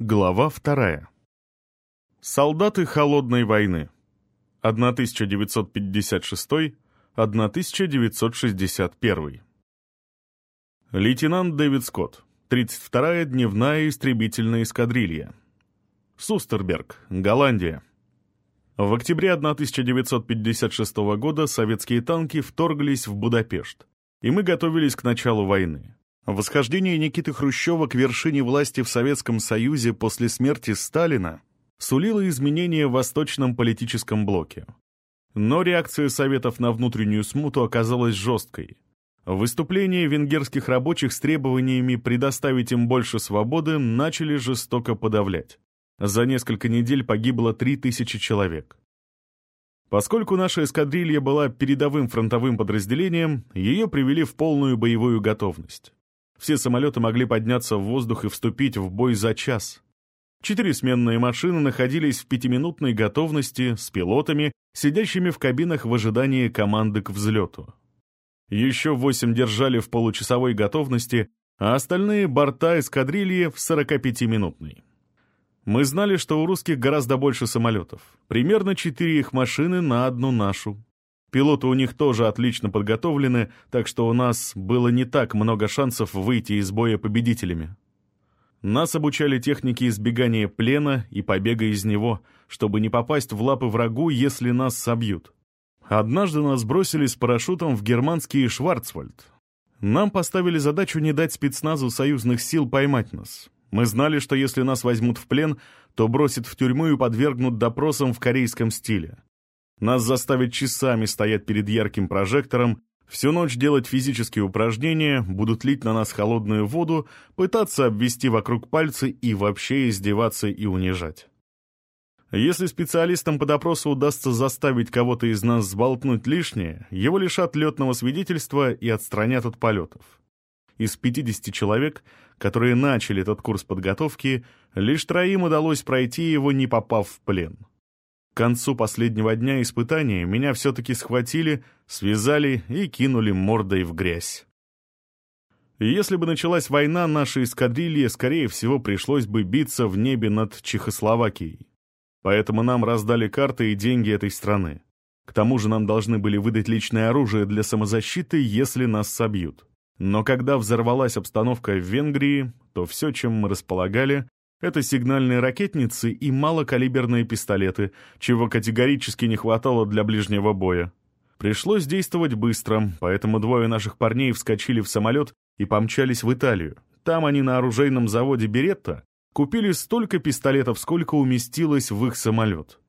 Глава вторая. Солдаты холодной войны. 1956-1961. Лейтенант Дэвид Скотт. 32-я дневная истребительная эскадрилья. Сустерберг, Голландия. В октябре 1956 года советские танки вторглись в Будапешт, и мы готовились к началу войны. Восхождение Никиты Хрущева к вершине власти в Советском Союзе после смерти Сталина сулило изменения в восточном политическом блоке. Но реакция Советов на внутреннюю смуту оказалась жесткой. Выступления венгерских рабочих с требованиями предоставить им больше свободы начали жестоко подавлять. За несколько недель погибло 3000 человек. Поскольку наша эскадрилья была передовым фронтовым подразделением, ее привели в полную боевую готовность. Все самолеты могли подняться в воздух и вступить в бой за час. Четыре сменные машины находились в пятиминутной готовности с пилотами, сидящими в кабинах в ожидании команды к взлету. Еще восемь держали в получасовой готовности, а остальные борта эскадрильи в 45-минутной. Мы знали, что у русских гораздо больше самолетов. Примерно четыре их машины на одну нашу. Пилоты у них тоже отлично подготовлены, так что у нас было не так много шансов выйти из боя победителями. Нас обучали технике избегания плена и побега из него, чтобы не попасть в лапы врагу, если нас собьют. Однажды нас бросили с парашютом в германский Шварцвальд. Нам поставили задачу не дать спецназу союзных сил поймать нас. Мы знали, что если нас возьмут в плен, то бросят в тюрьму и подвергнут допросам в корейском стиле. Нас заставят часами стоять перед ярким прожектором, всю ночь делать физические упражнения, будут лить на нас холодную воду, пытаться обвести вокруг пальцы и вообще издеваться и унижать. Если специалистам по допросу удастся заставить кого-то из нас сболтнуть лишнее, его лишат летного свидетельства и отстранят от полетов. Из 50 человек, которые начали этот курс подготовки, лишь троим удалось пройти его, не попав в плен. К концу последнего дня испытания меня все-таки схватили, связали и кинули мордой в грязь. если бы началась война, нашей эскадрилье, скорее всего, пришлось бы биться в небе над Чехословакией. Поэтому нам раздали карты и деньги этой страны. К тому же нам должны были выдать личное оружие для самозащиты, если нас собьют. Но когда взорвалась обстановка в Венгрии, то все, чем мы располагали, это сигнальные ракетницы и малокалиберные пистолеты, чего категорически не хватало для ближнего боя. Пришлось действовать быстро, поэтому двое наших парней вскочили в самолет и помчались в Италию. Там они на оружейном заводе «Беретта» купили столько пистолетов, сколько уместилось в их самолет.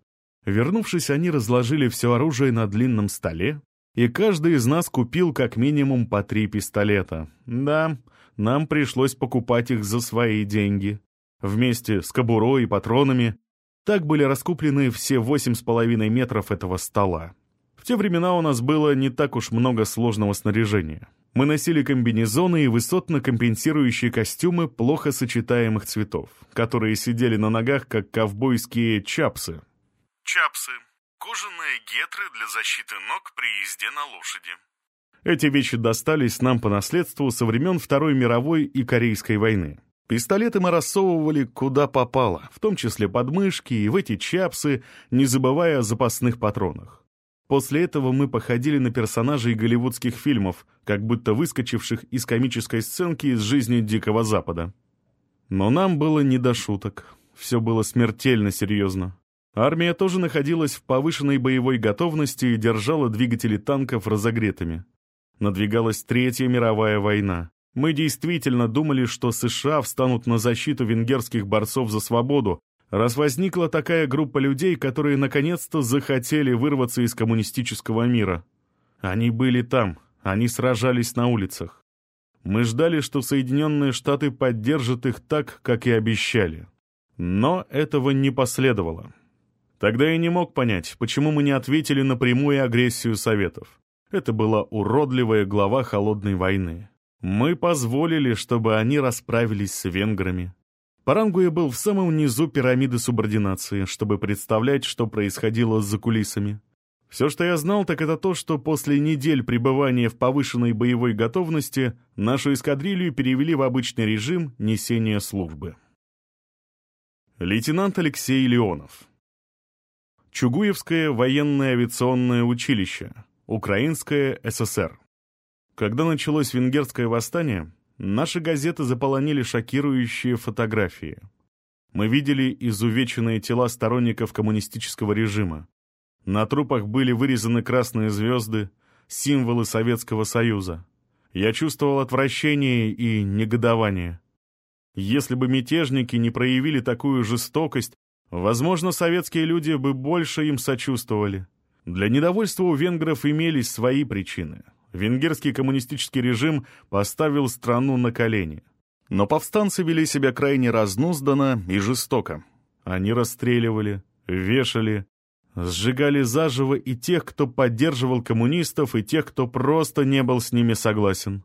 Вернувшись, они разложили все оружие на длинном столе, и каждый из нас купил как минимум по три пистолета. Да, нам пришлось покупать их за свои деньги вместе с кобурой и патронами. Так были раскуплены все восемь с половиной метров этого стола. В те времена у нас было не так уж много сложного снаряжения. Мы носили комбинезоны и высотно компенсирующие костюмы плохо сочетаемых цветов, которые сидели на ногах, как ковбойские чапсы. Чапсы – кожаные гетры для защиты ног при езде на лошади. Эти вещи достались нам по наследству со времен Второй мировой и Корейской войны. Пистолеты мы рассовывали куда попало, в том числе под мышки и в эти чапсы, не забывая о запасных патронах. После этого мы походили на персонажей голливудских фильмов, как будто выскочивших из комической сценки из жизни Дикого Запада. Но нам было не до шуток. Все было смертельно серьезно. Армия тоже находилась в повышенной боевой готовности и держала двигатели танков разогретыми. Надвигалась Третья мировая война. Мы действительно думали, что США встанут на защиту венгерских борцов за свободу, раз возникла такая группа людей, которые наконец-то захотели вырваться из коммунистического мира. Они были там, они сражались на улицах. Мы ждали, что Соединенные Штаты поддержат их так, как и обещали. Но этого не последовало. Тогда я не мог понять, почему мы не ответили на прямую агрессию Советов. Это была уродливая глава холодной войны. Мы позволили, чтобы они расправились с венграми. Парангуя был в самом низу пирамиды субординации, чтобы представлять, что происходило за кулисами. Все, что я знал, так это то, что после недель пребывания в повышенной боевой готовности нашу эскадрилью перевели в обычный режим несения службы. Лейтенант Алексей Леонов. Чугуевское военное авиационное училище. Украинское ССР. Когда началось венгерское восстание, наши газеты заполонили шокирующие фотографии. Мы видели изувеченные тела сторонников коммунистического режима. На трупах были вырезаны красные звезды, символы Советского Союза. Я чувствовал отвращение и негодование. Если бы мятежники не проявили такую жестокость, возможно, советские люди бы больше им сочувствовали. Для недовольства у венгров имелись свои причины. Венгерский коммунистический режим поставил страну на колени. Но повстанцы вели себя крайне разнузданно и жестоко. Они расстреливали, вешали, сжигали заживо и тех, кто поддерживал коммунистов, и тех, кто просто не был с ними согласен.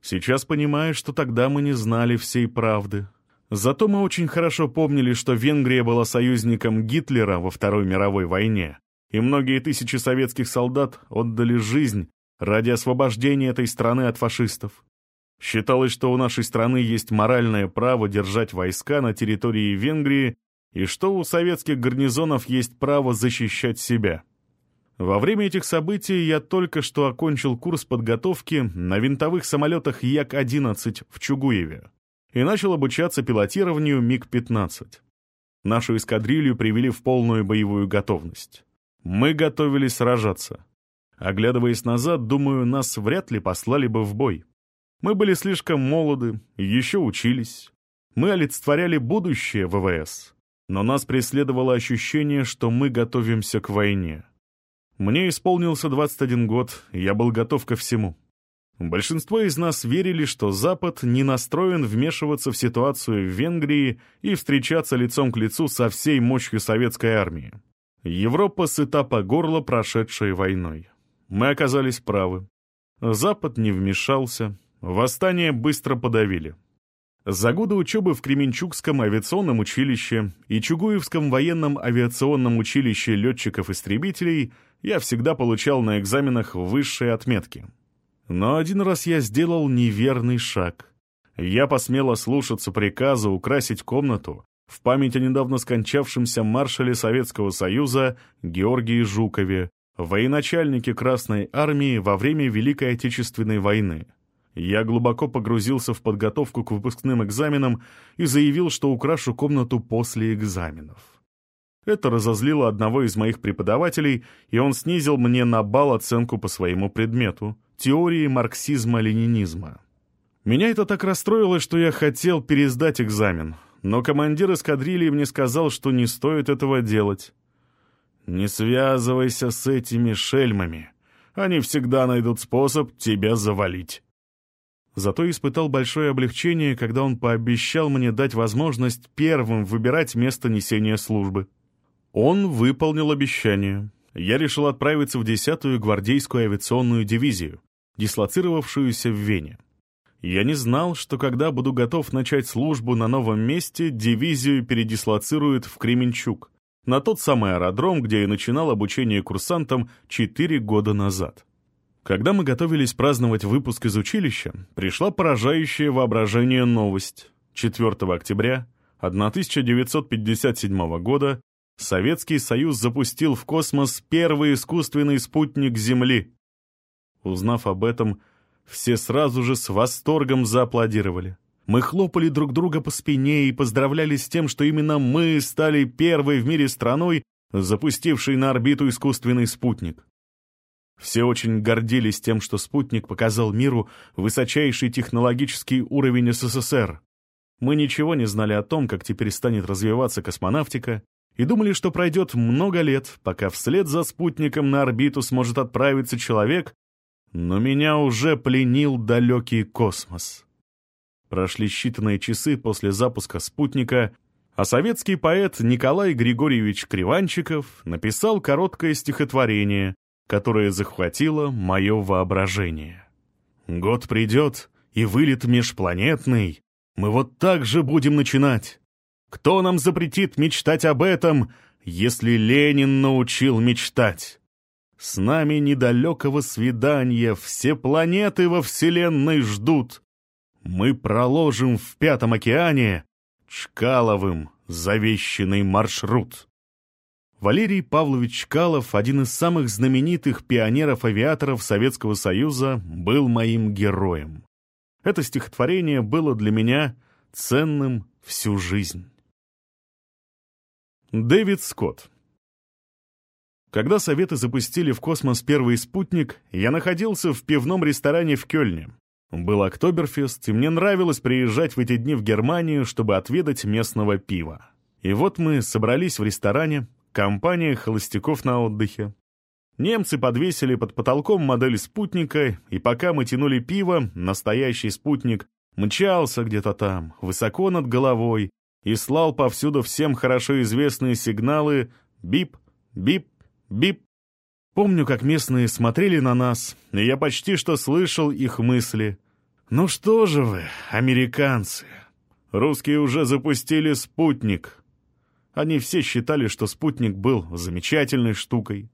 Сейчас понимаю, что тогда мы не знали всей правды. Зато мы очень хорошо помнили, что Венгрия была союзником Гитлера во Второй мировой войне, и многие тысячи советских солдат отдали жизнь ради освобождения этой страны от фашистов. Считалось, что у нашей страны есть моральное право держать войска на территории Венгрии и что у советских гарнизонов есть право защищать себя. Во время этих событий я только что окончил курс подготовки на винтовых самолетах Як-11 в Чугуеве и начал обучаться пилотированию МиГ-15. Нашу эскадрилью привели в полную боевую готовность. Мы готовились сражаться. Оглядываясь назад, думаю, нас вряд ли послали бы в бой. Мы были слишком молоды, еще учились. Мы олицетворяли будущее ВВС. Но нас преследовало ощущение, что мы готовимся к войне. Мне исполнился 21 год, я был готов ко всему. Большинство из нас верили, что Запад не настроен вмешиваться в ситуацию в Венгрии и встречаться лицом к лицу со всей мощью советской армии. Европа сыта по горло прошедшей войной. Мы оказались правы. Запад не вмешался, восстание быстро подавили. За годы учебы в Кременчугском авиационном училище и Чугуевском военном авиационном училище летчиков-истребителей я всегда получал на экзаменах высшие отметки. Но один раз я сделал неверный шаг. Я посмел ослушаться приказа украсить комнату в память о недавно скончавшемся маршале Советского Союза Георгии Жукове, военачальнике Красной Армии во время Великой Отечественной войны. Я глубоко погрузился в подготовку к выпускным экзаменам и заявил, что украшу комнату после экзаменов. Это разозлило одного из моих преподавателей, и он снизил мне на бал оценку по своему предмету — теории марксизма-ленинизма. Меня это так расстроило, что я хотел пересдать экзамен, но командир эскадрильи мне сказал, что не стоит этого делать. «Не связывайся с этими шельмами. Они всегда найдут способ тебя завалить». Зато испытал большое облегчение, когда он пообещал мне дать возможность первым выбирать место несения службы. Он выполнил обещание. Я решил отправиться в 10-ю гвардейскую авиационную дивизию, дислоцировавшуюся в Вене. Я не знал, что когда буду готов начать службу на новом месте, дивизию передислоцируют в Кременчуг, на тот самый аэродром, где я начинал обучение курсантам 4 года назад. Когда мы готовились праздновать выпуск из училища, пришла поражающая воображение новость. 4 октября 1957 года Советский Союз запустил в космос первый искусственный спутник Земли. Узнав об этом, все сразу же с восторгом зааплодировали. Мы хлопали друг друга по спине и поздравляли с тем, что именно мы стали первой в мире страной, запустившей на орбиту искусственный спутник. Все очень гордились тем, что спутник показал миру высочайший технологический уровень СССР. Мы ничего не знали о том, как теперь станет развиваться космонавтика, и думали, что пройдет много лет, пока вслед за спутником на орбиту сможет отправиться человек, но меня уже пленил далекий космос. Прошли считанные часы после запуска спутника, а советский поэт Николай Григорьевич Криванчиков написал короткое стихотворение, которое захватило мое воображение. «Год придет, и вылет межпланетный. Мы вот так же будем начинать. Кто нам запретит мечтать об этом, если Ленин научил мечтать? С нами недалекого свидания все планеты во Вселенной ждут. Мы проложим в Пятом океане Чкаловым завещанный маршрут. Валерий Павлович Чкалов, один из самых знаменитых пионеров-авиаторов Советского Союза, был моим героем. Это стихотворение было для меня ценным всю жизнь. Дэвид Скотт Когда Советы запустили в космос первый спутник, я находился в пивном ресторане в Кёльне. Был Октоберфест, и мне нравилось приезжать в эти дни в Германию, чтобы отведать местного пива. И вот мы собрались в ресторане, Компания холостяков на отдыхе. Немцы подвесили под потолком модель спутника, и пока мы тянули пиво, настоящий спутник мчался где-то там, высоко над головой, и слал повсюду всем хорошо известные сигналы «бип, бип, бип». Помню, как местные смотрели на нас, и я почти что слышал их мысли. «Ну что же вы, американцы, русские уже запустили спутник, они все считали, что спутник был замечательной штукой.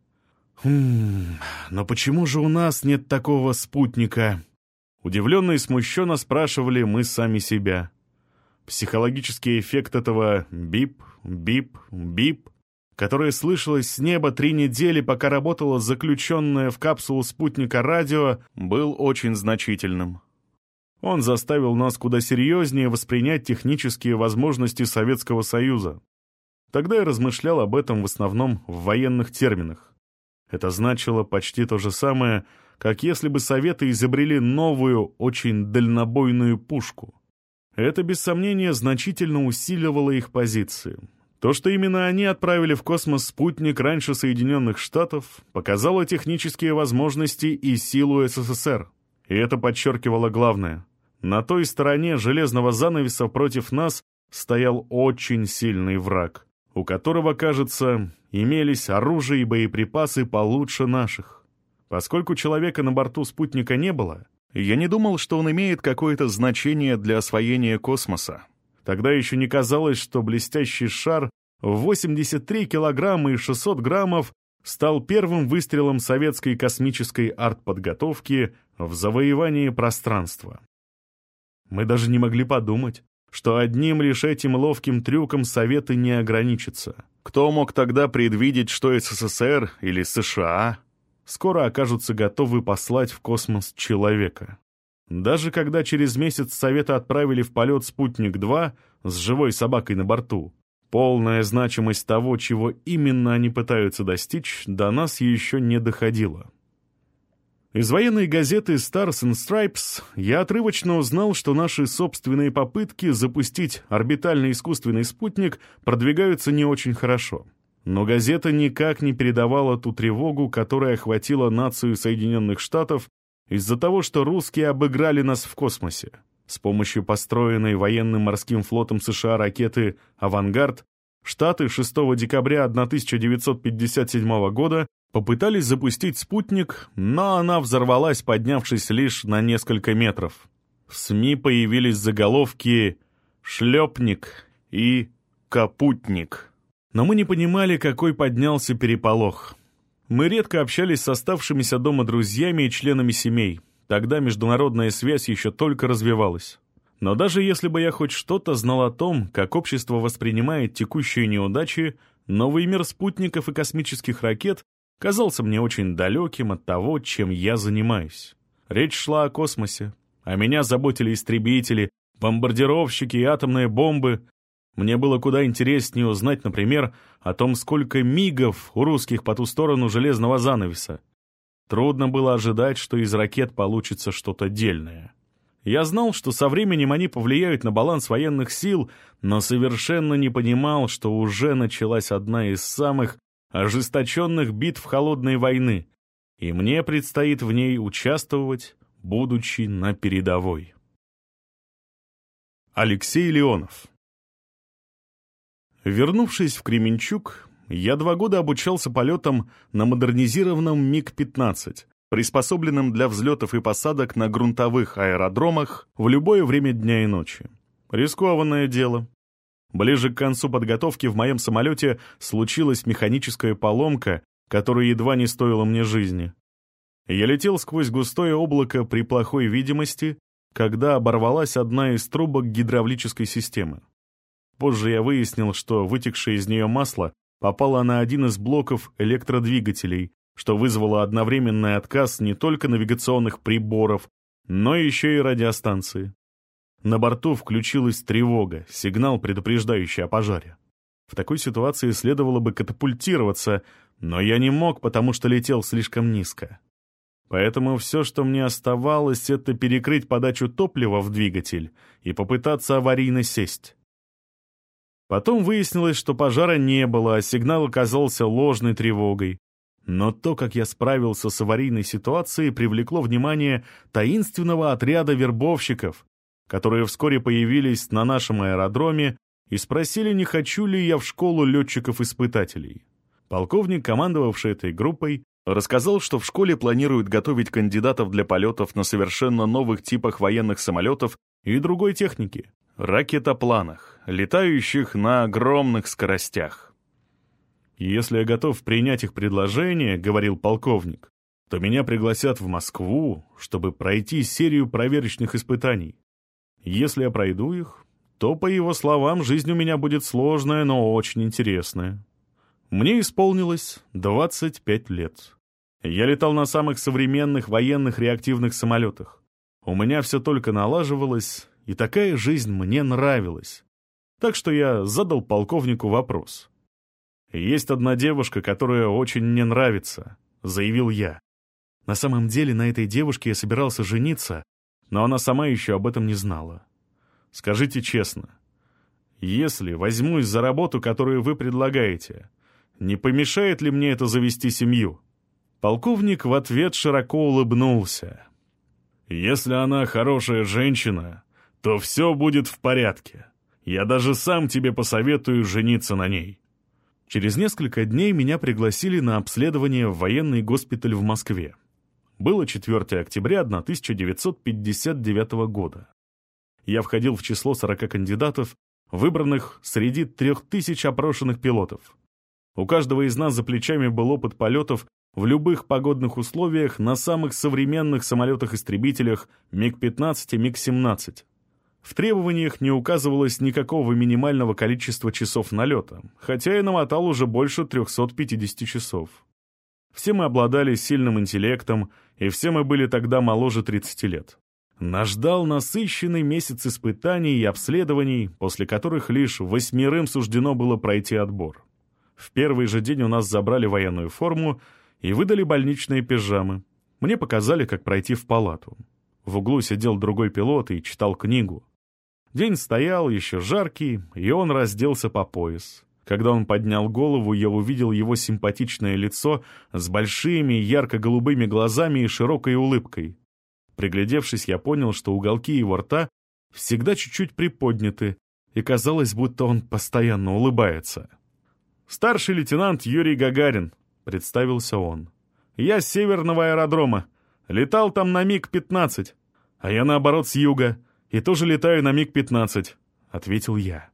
«Хм, но почему же у нас нет такого спутника?» Удивленно и смущенно спрашивали мы сами себя. Психологический эффект этого «бип, бип, бип», которое слышалось с неба три недели, пока работало заключенное в капсулу спутника радио, был очень значительным. Он заставил нас куда серьезнее воспринять технические возможности Советского Союза. Тогда я размышлял об этом в основном в военных терминах. Это значило почти то же самое, как если бы Советы изобрели новую, очень дальнобойную пушку. Это, без сомнения, значительно усиливало их позиции. То, что именно они отправили в космос спутник раньше Соединенных Штатов, показало технические возможности и силу СССР. И это подчеркивало главное. На той стороне железного занавеса против нас стоял очень сильный враг у которого, кажется, имелись оружие и боеприпасы получше наших. Поскольку человека на борту спутника не было, я не думал, что он имеет какое-то значение для освоения космоса. Тогда еще не казалось, что блестящий шар в 83 килограмма и 600 граммов стал первым выстрелом советской космической артподготовки в завоевании пространства. Мы даже не могли подумать, что одним лишь этим ловким трюком Советы не ограничатся. Кто мог тогда предвидеть, что СССР или США скоро окажутся готовы послать в космос человека? Даже когда через месяц Советы отправили в полет «Спутник-2» с живой собакой на борту, полная значимость того, чего именно они пытаются достичь, до нас еще не доходила. Из военной газеты Stars and Stripes я отрывочно узнал, что наши собственные попытки запустить орбитальный искусственный спутник продвигаются не очень хорошо. Но газета никак не передавала ту тревогу, которая охватила нацию Соединенных Штатов из-за того, что русские обыграли нас в космосе. С помощью построенной военным морским флотом США ракеты «Авангард» Штаты 6 декабря 1957 года Попытались запустить спутник, но она взорвалась, поднявшись лишь на несколько метров. В СМИ появились заголовки «Шлепник» и «Капутник». Но мы не понимали, какой поднялся переполох. Мы редко общались с оставшимися дома друзьями и членами семей. Тогда международная связь еще только развивалась. Но даже если бы я хоть что-то знал о том, как общество воспринимает текущие неудачи, новый мир спутников и космических ракет казался мне очень далеким от того, чем я занимаюсь. Речь шла о космосе, а меня заботили истребители, бомбардировщики и атомные бомбы. Мне было куда интереснее узнать, например, о том, сколько мигов у русских по ту сторону железного занавеса. Трудно было ожидать, что из ракет получится что-то дельное. Я знал, что со временем они повлияют на баланс военных сил, но совершенно не понимал, что уже началась одна из самых ожесточенных битв холодной войны, и мне предстоит в ней участвовать, будучи на передовой. Алексей Леонов Вернувшись в Кременчук, я два года обучался полетам на модернизированном МиГ-15, приспособленном для взлетов и посадок на грунтовых аэродромах в любое время дня и ночи. Рискованное дело, Ближе к концу подготовки в моем самолете случилась механическая поломка, которая едва не стоила мне жизни. Я летел сквозь густое облако при плохой видимости, когда оборвалась одна из трубок гидравлической системы. Позже я выяснил, что вытекшее из нее масло попало на один из блоков электродвигателей, что вызвало одновременный отказ не только навигационных приборов, но еще и радиостанции. На борту включилась тревога, сигнал, предупреждающий о пожаре. В такой ситуации следовало бы катапультироваться, но я не мог, потому что летел слишком низко. Поэтому все, что мне оставалось, это перекрыть подачу топлива в двигатель и попытаться аварийно сесть. Потом выяснилось, что пожара не было, а сигнал оказался ложной тревогой. Но то, как я справился с аварийной ситуацией, привлекло внимание таинственного отряда вербовщиков, которые вскоре появились на нашем аэродроме и спросили, не хочу ли я в школу летчиков-испытателей. Полковник, командовавший этой группой, рассказал, что в школе планируют готовить кандидатов для полетов на совершенно новых типах военных самолетов и другой техники — ракетопланах, летающих на огромных скоростях. «Если я готов принять их предложение, — говорил полковник, — то меня пригласят в Москву, чтобы пройти серию проверочных испытаний. Если я пройду их, то, по его словам, жизнь у меня будет сложная, но очень интересная. Мне исполнилось 25 лет. Я летал на самых современных военных реактивных самолетах. У меня все только налаживалось, и такая жизнь мне нравилась. Так что я задал полковнику вопрос. «Есть одна девушка, которая очень мне нравится», — заявил я. На самом деле на этой девушке я собирался жениться, но она сама еще об этом не знала. Скажите честно, если возьмусь за работу, которую вы предлагаете, не помешает ли мне это завести семью?» Полковник в ответ широко улыбнулся. «Если она хорошая женщина, то все будет в порядке. Я даже сам тебе посоветую жениться на ней». Через несколько дней меня пригласили на обследование в военный госпиталь в Москве. Было 4 октября 1959 года я входил в число 40 кандидатов, выбранных среди трех тысяч опрошенных пилотов. У каждого из нас за плечами был опыт полетов в любых погодных условиях на самых современных самолетах-истребителях МиГ-15 и МиГ-17. В требованиях не указывалось никакого минимального количества часов налета, хотя я намотал уже больше 350 часов. Все мы обладали сильным интеллектом, и все мы были тогда моложе 30 лет. Нас ждал насыщенный месяц испытаний и обследований, после которых лишь восьмерым суждено было пройти отбор. В первый же день у нас забрали военную форму и выдали больничные пижамы. Мне показали, как пройти в палату. В углу сидел другой пилот и читал книгу. День стоял, еще жаркий, и он разделся по пояс. Когда он поднял голову, я увидел его симпатичное лицо с большими ярко-голубыми глазами и широкой улыбкой. Приглядевшись, я понял, что уголки его рта всегда чуть-чуть приподняты, и казалось, будто он постоянно улыбается. «Старший лейтенант Юрий Гагарин», — представился он. «Я с северного аэродрома. Летал там на МиГ-15. А я, наоборот, с юга. И тоже летаю на МиГ-15», — ответил я.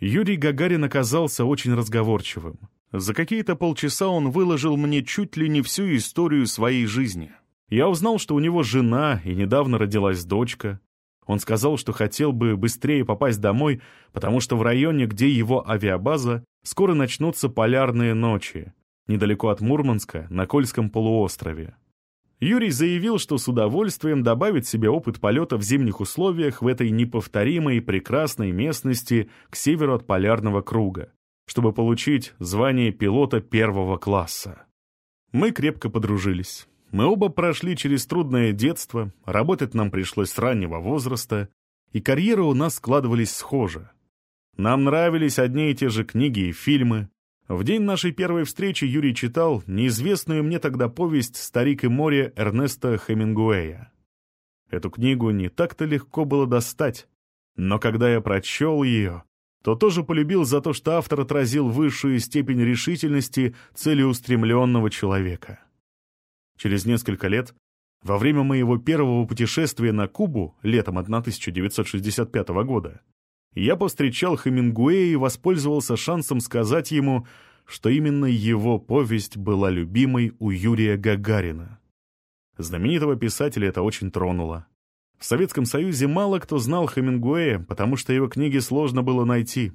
Юрий Гагарин оказался очень разговорчивым. За какие-то полчаса он выложил мне чуть ли не всю историю своей жизни. Я узнал, что у него жена и недавно родилась дочка. Он сказал, что хотел бы быстрее попасть домой, потому что в районе, где его авиабаза, скоро начнутся полярные ночи, недалеко от Мурманска, на Кольском полуострове. Юрий заявил, что с удовольствием добавит себе опыт полета в зимних условиях в этой неповторимой прекрасной местности к северу от полярного круга, чтобы получить звание пилота первого класса. Мы крепко подружились. Мы оба прошли через трудное детство, работать нам пришлось с раннего возраста, и карьеры у нас складывались схоже. Нам нравились одни и те же книги и фильмы. В день нашей первой встречи Юрий читал неизвестную мне тогда повесть «Старик и море» Эрнеста Хемингуэя. Эту книгу не так-то легко было достать, но когда я прочел ее, то тоже полюбил за то, что автор отразил высшую степень решительности целеустремленного человека. Через несколько лет, во время моего первого путешествия на Кубу летом 1965 года, я повстречал Хемингуэя и воспользовался шансом сказать ему, что именно его повесть была любимой у Юрия Гагарина. Знаменитого писателя это очень тронуло. В Советском Союзе мало кто знал Хемингуэя, потому что его книги сложно было найти.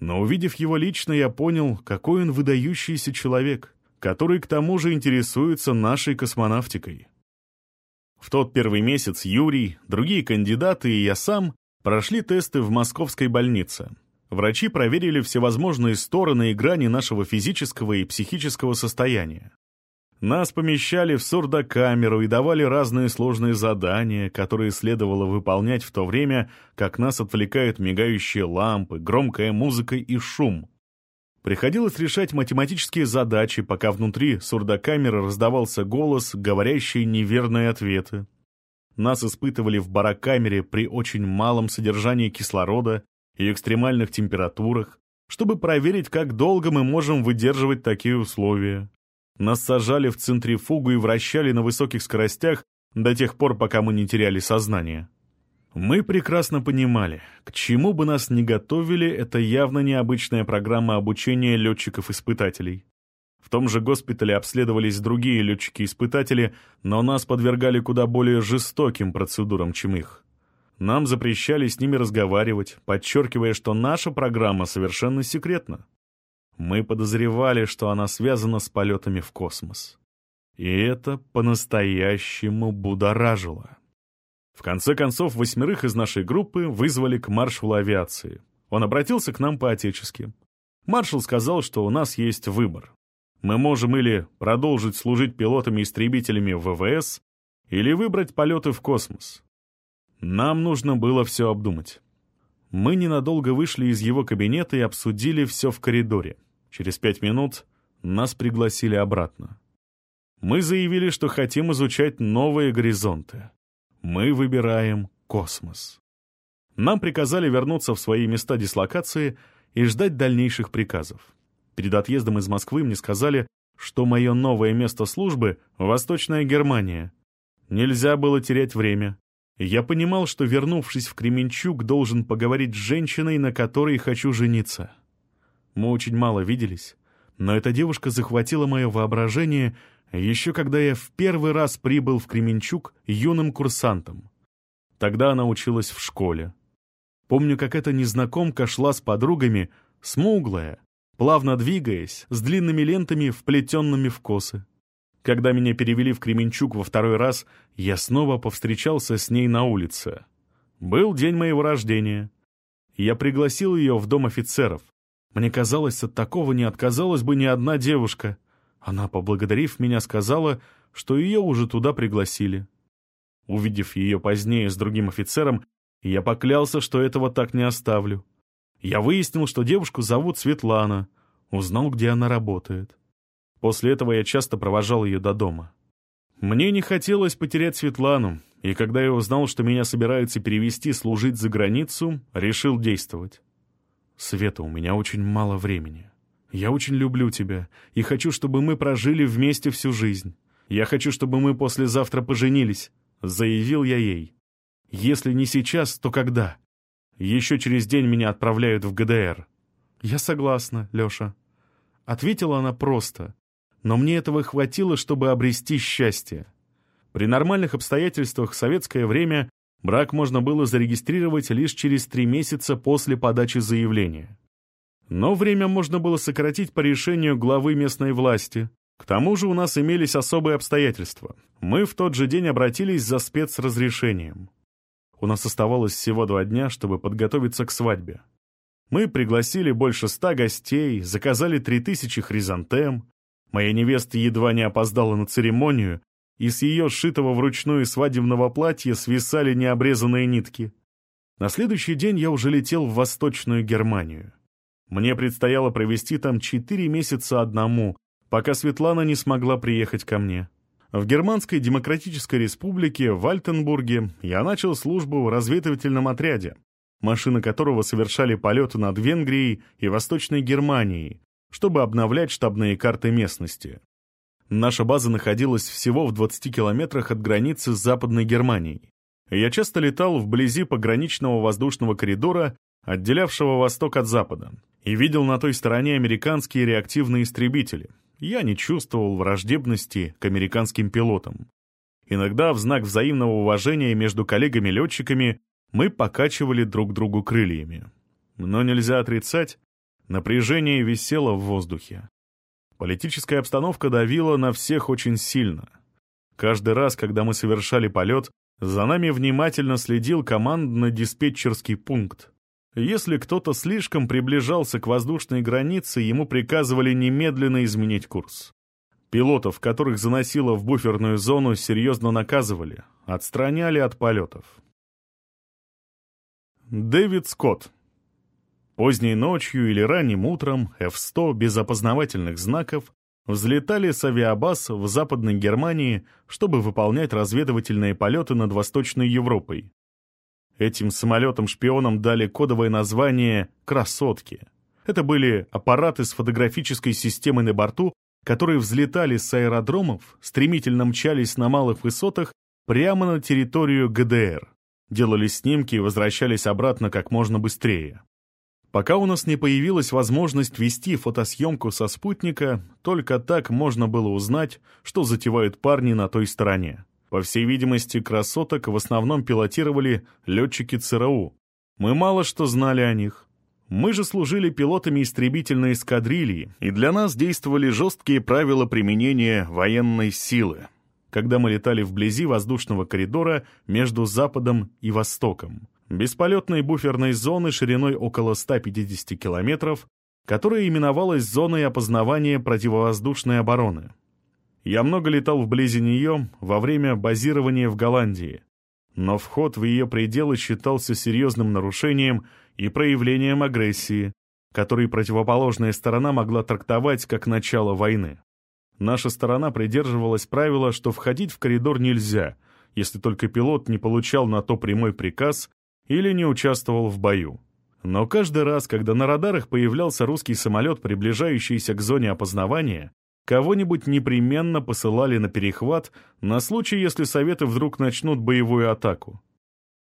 Но увидев его лично, я понял, какой он выдающийся человек, который к тому же интересуется нашей космонавтикой. В тот первый месяц Юрий, другие кандидаты и я сам прошли тесты в московской больнице. Врачи проверили всевозможные стороны и грани нашего физического и психического состояния. Нас помещали в сурдокамеру и давали разные сложные задания, которые следовало выполнять в то время, как нас отвлекают мигающие лампы, громкая музыка и шум. Приходилось решать математические задачи, пока внутри сурдокамеры раздавался голос, говорящий неверные ответы. Нас испытывали в барокамере при очень малом содержании кислорода и экстремальных температурах, чтобы проверить, как долго мы можем выдерживать такие условия. Нас сажали в центрифугу и вращали на высоких скоростях до тех пор, пока мы не теряли сознание. Мы прекрасно понимали, к чему бы нас ни готовили, это явно необычная программа обучения летчиков-испытателей. В том же госпитале обследовались другие летчики-испытатели, но нас подвергали куда более жестоким процедурам, чем их. Нам запрещали с ними разговаривать, подчеркивая, что наша программа совершенно секретна. Мы подозревали, что она связана с полетами в космос. И это по-настоящему будоражило. В конце концов, восьмерых из нашей группы вызвали к маршалу авиации. Он обратился к нам по-отечески. Маршал сказал, что у нас есть выбор. Мы можем или продолжить служить пилотами-истребителями ВВС, или выбрать полеты в космос. Нам нужно было все обдумать. Мы ненадолго вышли из его кабинета и обсудили все в коридоре. Через пять минут нас пригласили обратно. Мы заявили, что хотим изучать новые горизонты. Мы выбираем космос. Нам приказали вернуться в свои места дислокации и ждать дальнейших приказов. Перед отъездом из Москвы мне сказали, что мое новое место службы — Восточная Германия. Нельзя было терять время. Я понимал, что, вернувшись в Кременчуг, должен поговорить с женщиной, на которой хочу жениться. Мы очень мало виделись, но эта девушка захватила мое воображение еще когда я в первый раз прибыл в Кременчуг юным курсантом. Тогда она училась в школе. Помню, как эта незнакомка шла с подругами, смуглая, плавно двигаясь, с длинными лентами, вплетенными в косы. Когда меня перевели в Кременчуг во второй раз, я снова повстречался с ней на улице. Был день моего рождения. Я пригласил ее в дом офицеров. Мне казалось, от такого не отказалась бы ни одна девушка. Она, поблагодарив меня, сказала, что ее уже туда пригласили. Увидев ее позднее с другим офицером, я поклялся, что этого так не оставлю. Я выяснил, что девушку зовут Светлана, узнал, где она работает. После этого я часто провожал ее до дома. Мне не хотелось потерять Светлану, и когда я узнал, что меня собираются перевести служить за границу, решил действовать. Света, у меня очень мало времени. Я очень люблю тебя и хочу, чтобы мы прожили вместе всю жизнь. Я хочу, чтобы мы послезавтра поженились», — заявил я ей. «Если не сейчас, то когда? Еще через день меня отправляют в ГДР». «Я согласна, Леша». Ответила она просто, но мне этого хватило, чтобы обрести счастье. При нормальных обстоятельствах в советское время брак можно было зарегистрировать лишь через три месяца после подачи заявления. Но время можно было сократить по решению главы местной власти. К тому же у нас имелись особые обстоятельства. Мы в тот же день обратились за спецразрешением. У нас оставалось всего два дня, чтобы подготовиться к свадьбе. Мы пригласили больше ста гостей, заказали три тысячи хризантем, Моя невеста едва не опоздала на церемонию, и с ее сшитого вручную свадебного платья свисали необрезанные нитки. На следующий день я уже летел в Восточную Германию. Мне предстояло провести там четыре месяца одному, пока Светлана не смогла приехать ко мне. В Германской Демократической Республике, в Альтенбурге, я начал службу в разведывательном отряде, машины которого совершали полеты над Венгрией и Восточной Германией, чтобы обновлять штабные карты местности. Наша база находилась всего в 20 километрах от границы с Западной Германией. Я часто летал вблизи пограничного воздушного коридора, отделявшего Восток от Запада, и видел на той стороне американские реактивные истребители. Я не чувствовал враждебности к американским пилотам. Иногда в знак взаимного уважения между коллегами-летчиками мы покачивали друг другу крыльями. Но нельзя отрицать, Напряжение висело в воздухе. Политическая обстановка давила на всех очень сильно. Каждый раз, когда мы совершали полет, за нами внимательно следил командно-диспетчерский пункт. Если кто-то слишком приближался к воздушной границе, ему приказывали немедленно изменить курс. Пилотов, которых заносило в буферную зону, серьезно наказывали, отстраняли от полетов. Дэвид Скотт. Поздней ночью или ранним утром F-100 без опознавательных знаков взлетали с авиабаз в Западной Германии, чтобы выполнять разведывательные полеты над Восточной Европой. Этим самолетам-шпионам дали кодовое название «красотки». Это были аппараты с фотографической системой на борту, которые взлетали с аэродромов, стремительно мчались на малых высотах прямо на территорию ГДР, делали снимки и возвращались обратно как можно быстрее. Пока у нас не появилась возможность вести фотосъемку со спутника, только так можно было узнать, что затевают парни на той стороне. По всей видимости, красоток в основном пилотировали летчики ЦРУ. Мы мало что знали о них. Мы же служили пилотами истребительной эскадрильи, и для нас действовали жесткие правила применения военной силы, когда мы летали вблизи воздушного коридора между Западом и Востоком, бесполетной буферной зоны шириной около 150 километров, которая именовалась зоной опознавания противовоздушной обороны. Я много летал вблизи нее во время базирования в Голландии, но вход в ее пределы считался серьезным нарушением и проявлением агрессии, который противоположная сторона могла трактовать как начало войны. Наша сторона придерживалась правила, что входить в коридор нельзя, если только пилот не получал на то прямой приказ или не участвовал в бою. Но каждый раз, когда на радарах появлялся русский самолет, приближающийся к зоне опознавания, кого-нибудь непременно посылали на перехват на случай, если Советы вдруг начнут боевую атаку.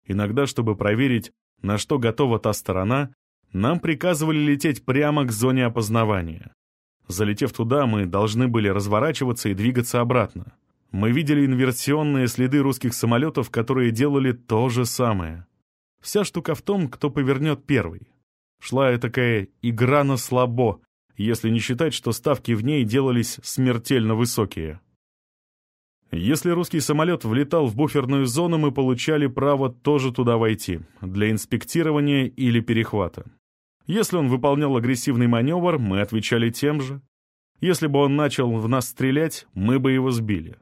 Иногда, чтобы проверить, на что готова та сторона, нам приказывали лететь прямо к зоне опознавания. Залетев туда, мы должны были разворачиваться и двигаться обратно. Мы видели инверсионные следы русских самолетов, которые делали то же самое. Вся штука в том, кто повернет первый. Шла такая игра на слабо, если не считать, что ставки в ней делались смертельно высокие. Если русский самолет влетал в буферную зону, мы получали право тоже туда войти, для инспектирования или перехвата. Если он выполнял агрессивный маневр, мы отвечали тем же. Если бы он начал в нас стрелять, мы бы его сбили.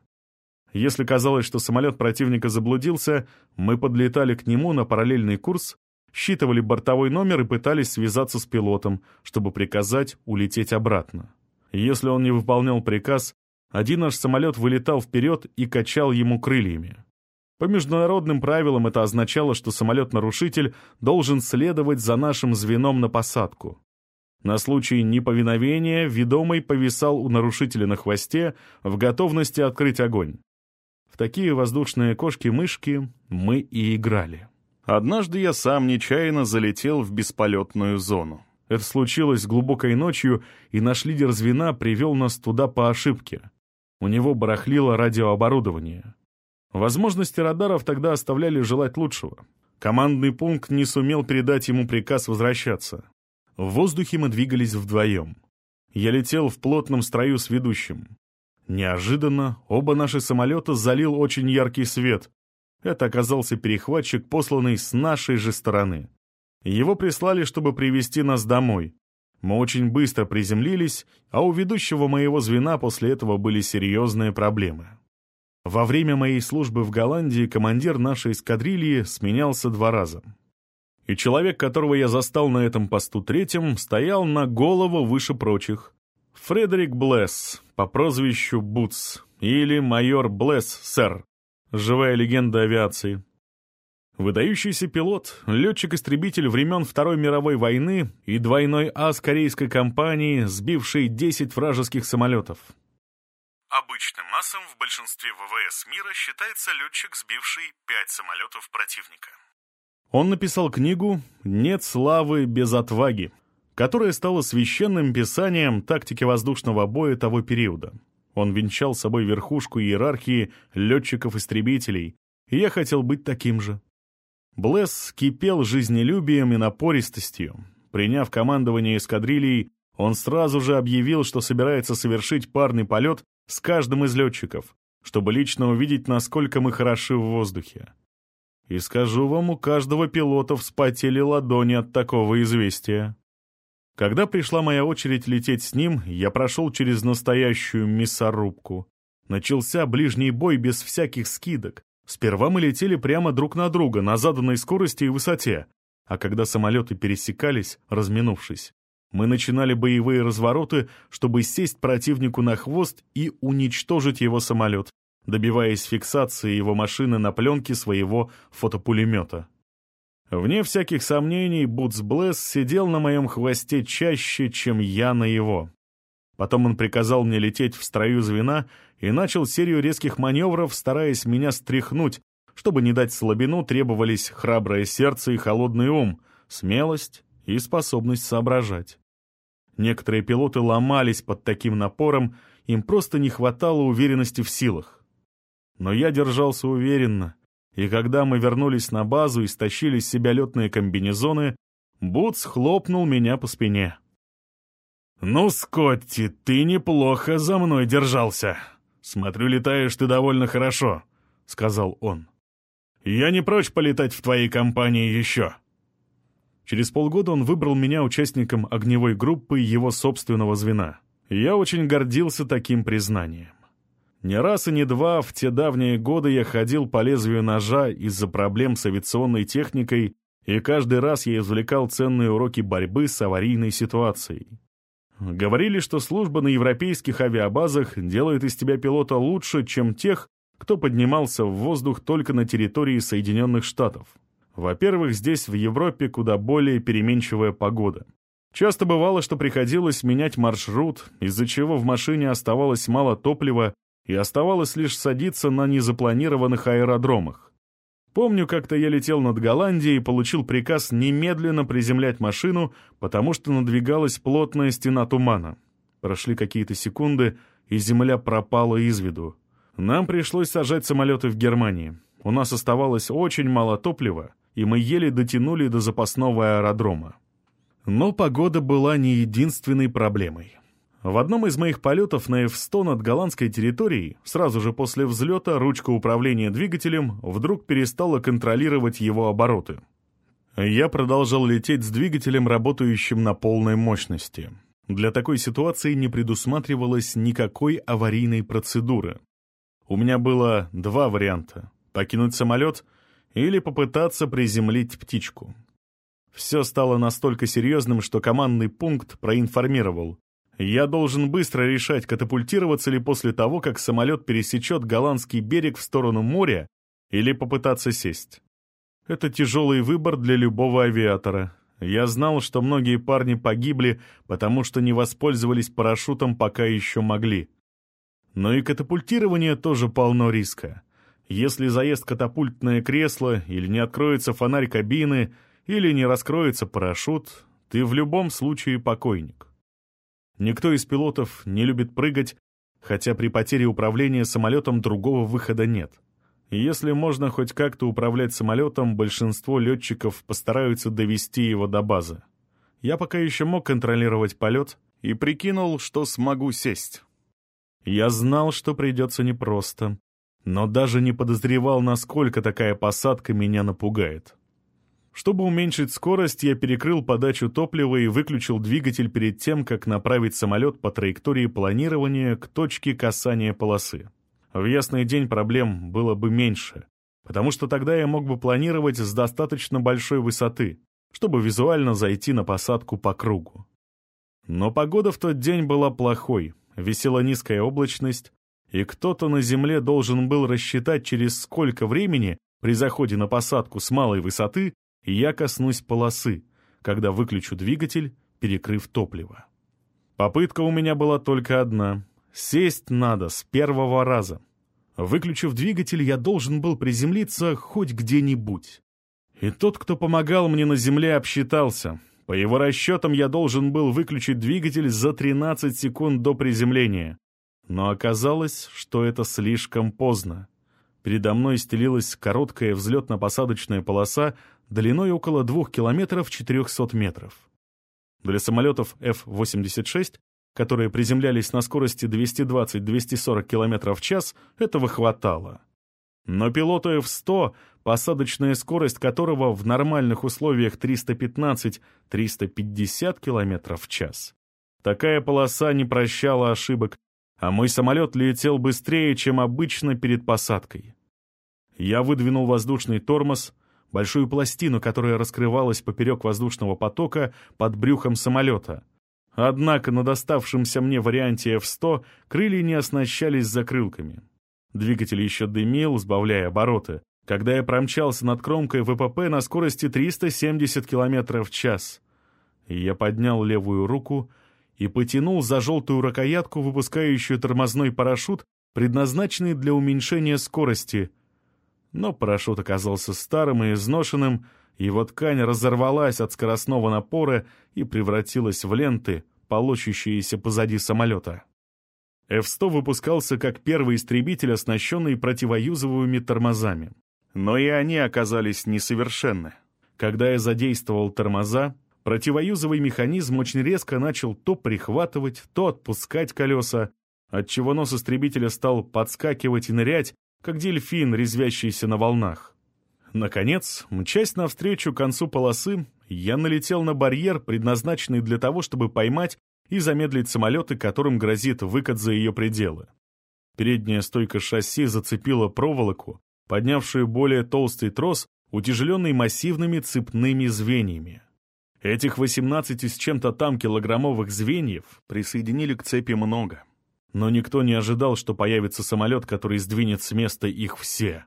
Если казалось, что самолет противника заблудился, мы подлетали к нему на параллельный курс считывали бортовой номер и пытались связаться с пилотом, чтобы приказать улететь обратно. Если он не выполнял приказ, один наш самолет вылетал вперед и качал ему крыльями. По международным правилам это означало, что самолет-нарушитель должен следовать за нашим звеном на посадку. На случай неповиновения ведомый повисал у нарушителя на хвосте в готовности открыть огонь. В такие воздушные кошки-мышки мы и играли. Однажды я сам нечаянно залетел в бесполетную зону. Это случилось глубокой ночью, и наш лидер звена привел нас туда по ошибке. У него барахлило радиооборудование. Возможности радаров тогда оставляли желать лучшего. Командный пункт не сумел передать ему приказ возвращаться. В воздухе мы двигались вдвоем. Я летел в плотном строю с ведущим. Неожиданно оба наши самолета залил очень яркий свет, это оказался перехватчик, посланный с нашей же стороны. Его прислали, чтобы привести нас домой. Мы очень быстро приземлились, а у ведущего моего звена после этого были серьезные проблемы. Во время моей службы в Голландии командир нашей эскадрильи сменялся два раза. И человек, которого я застал на этом посту третьим, стоял на голову выше прочих. Фредерик Блесс, по прозвищу Бутс, или майор Блесс, сэр, живая легенда авиации. Выдающийся пилот, летчик-истребитель времен Второй мировой войны и двойной ас корейской компании, сбивший 10 вражеских самолетов. Обычным асом в большинстве ВВС мира считается летчик, сбивший 5 самолетов противника. Он написал книгу «Нет славы без отваги», которая стала священным писанием тактики воздушного боя того периода. Он венчал собой верхушку иерархии летчиков-истребителей, и я хотел быть таким же. Блесс кипел жизнелюбием и напористостью. приняв командование эскадрильей, он сразу же объявил, что собирается совершить парный полет с каждым из летчиков, чтобы лично увидеть, насколько мы хороши в воздухе. И скажу вам, у каждого пилота вспотели ладони от такого известия. Когда пришла моя очередь лететь с ним, я прошел через настоящую мясорубку. Начался ближний бой без всяких скидок. Сперва мы летели прямо друг на друга на заданной скорости и высоте, а когда самолеты пересекались, разминувшись, мы начинали боевые развороты, чтобы сесть противнику на хвост и уничтожить его самолет, добиваясь фиксации его машины на пленке своего фотопулемета. Вне всяких сомнений, Бутс сидел на моем хвосте чаще, чем я на его. Потом он приказал мне лететь в строю звена и начал серию резких маневров, стараясь меня стряхнуть. Чтобы не дать слабину, требовались храброе сердце и холодный ум, смелость и способность соображать. Некоторые пилоты ломались под таким напором, им просто не хватало уверенности в силах. Но я держался уверенно, и когда мы вернулись на базу и стащили с себя летные комбинезоны, Бутс хлопнул меня по спине. «Ну, Скотти, ты неплохо за мной держался. Смотрю, летаешь ты довольно хорошо», — сказал он. «Я не прочь полетать в твоей компании еще». Через полгода он выбрал меня участником огневой группы его собственного звена. Я очень гордился таким признанием. Не раз и не два в те давние годы я ходил по лезвию ножа из-за проблем с авиационной техникой, и каждый раз я извлекал ценные уроки борьбы с аварийной ситуацией. Говорили, что служба на европейских авиабазах делает из тебя пилота лучше, чем тех, кто поднимался в воздух только на территории Соединенных Штатов. Во-первых, здесь, в Европе, куда более переменчивая погода. Часто бывало, что приходилось менять маршрут, из-за чего в машине оставалось мало топлива, и оставалось лишь садиться на незапланированных аэродромах. Помню, как-то я летел над Голландией и получил приказ немедленно приземлять машину, потому что надвигалась плотная стена тумана. Прошли какие-то секунды, и земля пропала из виду. Нам пришлось сажать самолеты в Германии. У нас оставалось очень мало топлива, и мы еле дотянули до запасного аэродрома. Но погода была не единственной проблемой. В одном из моих полетов на F-100 над голландской территорией, сразу же после взлета, ручка управления двигателем вдруг перестала контролировать его обороты. Я продолжал лететь с двигателем, работающим на полной мощности. Для такой ситуации не предусматривалось никакой аварийной процедуры. У меня было два варианта — покинуть самолет или попытаться приземлить птичку. Все стало настолько серьезным, что командный пункт проинформировал. Я должен быстро решать, катапультироваться ли после того, как самолет пересечет голландский берег в сторону моря, или попытаться сесть. Это тяжелый выбор для любого авиатора. Я знал, что многие парни погибли, потому что не воспользовались парашютом, пока еще могли. Но и катапультирование тоже полно риска. Если заест катапультное кресло, или не откроется фонарь кабины, или не раскроется парашют, ты в любом случае покойник. Никто из пилотов не любит прыгать, хотя при потере управления самолетом другого выхода нет. Если можно хоть как-то управлять самолетом, большинство летчиков постараются довести его до базы. Я пока еще мог контролировать полет и прикинул, что смогу сесть. Я знал, что придется непросто, но даже не подозревал, насколько такая посадка меня напугает. Чтобы уменьшить скорость, я перекрыл подачу топлива и выключил двигатель перед тем, как направить самолет по траектории планирования к точке касания полосы. В ясный день проблем было бы меньше, потому что тогда я мог бы планировать с достаточно большой высоты, чтобы визуально зайти на посадку по кругу. Но погода в тот день была плохой, висела низкая облачность, и кто-то на земле должен был рассчитать, через сколько времени при заходе на посадку с малой высоты и я коснусь полосы, когда выключу двигатель, перекрыв топливо. Попытка у меня была только одна. Сесть надо с первого раза. Выключив двигатель, я должен был приземлиться хоть где-нибудь. И тот, кто помогал мне на земле, обсчитался. По его расчетам, я должен был выключить двигатель за 13 секунд до приземления. Но оказалось, что это слишком поздно. Передо мной стелилась короткая взлетно-посадочная полоса длиной около двух километров 400 метров. Для самолетов F-86, которые приземлялись на скорости 220-240 км в час, этого хватало. Но пилоту F-100, посадочная скорость которого в нормальных условиях 315-350 км в час, такая полоса не прощала ошибок, а мой самолет летел быстрее, чем обычно перед посадкой. Я выдвинул воздушный тормоз, большую пластину, которая раскрывалась поперек воздушного потока под брюхом самолета. Однако на доставшемся мне варианте F-100 крылья не оснащались закрылками. Двигатель еще дымил, сбавляя обороты, когда я промчался над кромкой ВПП на скорости 370 км в час. Я поднял левую руку и потянул за желтую рукоятку, выпускающую тормозной парашют, предназначенный для уменьшения скорости. Но парашют оказался старым и изношенным, его ткань разорвалась от скоростного напора и превратилась в ленты, полощущиеся позади самолета. F-100 выпускался как первый истребитель, оснащенный противоюзовыми тормозами. Но и они оказались несовершенны. Когда я задействовал тормоза, противоюзовый механизм очень резко начал то прихватывать, то отпускать колеса, отчего нос истребителя стал подскакивать и нырять, как дельфин, резвящийся на волнах. Наконец, мчась навстречу концу полосы, я налетел на барьер, предназначенный для того, чтобы поймать и замедлить самолеты, которым грозит выкат за ее пределы. Передняя стойка шасси зацепила проволоку, поднявшую более толстый трос, утяжеленный массивными цепными звеньями. Этих 18 с чем-то там килограммовых звеньев присоединили к цепи много. Но никто не ожидал, что появится самолет, который сдвинет с места их все.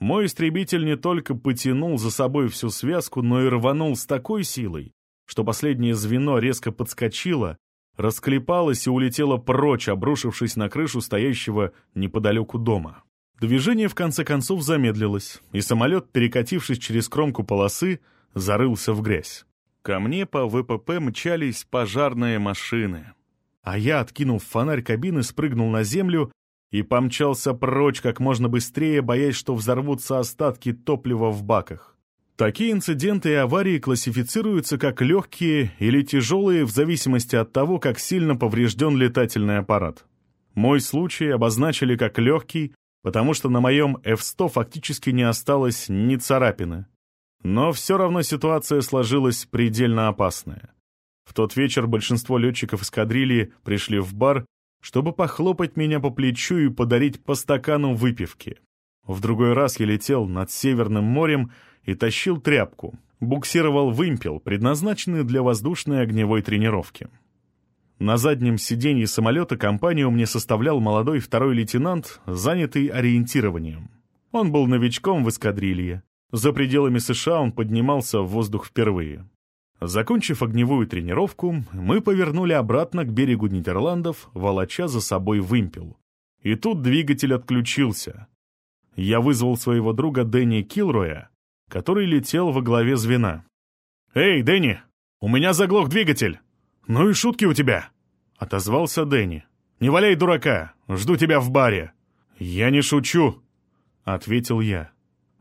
Мой истребитель не только потянул за собой всю связку, но и рванул с такой силой, что последнее звено резко подскочило, расклепалось и улетело прочь, обрушившись на крышу стоящего неподалеку дома. Движение в конце концов замедлилось, и самолет, перекатившись через кромку полосы, зарылся в грязь. Ко мне по ВПП мчались пожарные машины. А я, откинув фонарь кабины, спрыгнул на землю и помчался прочь как можно быстрее, боясь, что взорвутся остатки топлива в баках. Такие инциденты и аварии классифицируются как легкие или тяжелые в зависимости от того, как сильно поврежден летательный аппарат. Мой случай обозначили как легкий, потому что на моем F-100 фактически не осталось ни царапины. Но все равно ситуация сложилась предельно опасная. В тот вечер большинство летчиков эскадрильи пришли в бар, чтобы похлопать меня по плечу и подарить по стакану выпивки. В другой раз я летел над Северным морем и тащил тряпку, буксировал вымпел, предназначенный для воздушной огневой тренировки. На заднем сиденье самолета компанию мне составлял молодой второй лейтенант, занятый ориентированием. Он был новичком в эскадрилье. За пределами США он поднимался в воздух впервые. Закончив огневую тренировку, мы повернули обратно к берегу Нидерландов, волоча за собой вымпел. И тут двигатель отключился. Я вызвал своего друга Дэнни Килроя, который летел во главе звена. «Эй, Дэнни, у меня заглох двигатель!» «Ну и шутки у тебя!» — отозвался Дэнни. «Не валяй дурака, жду тебя в баре». «Я не шучу», — ответил я.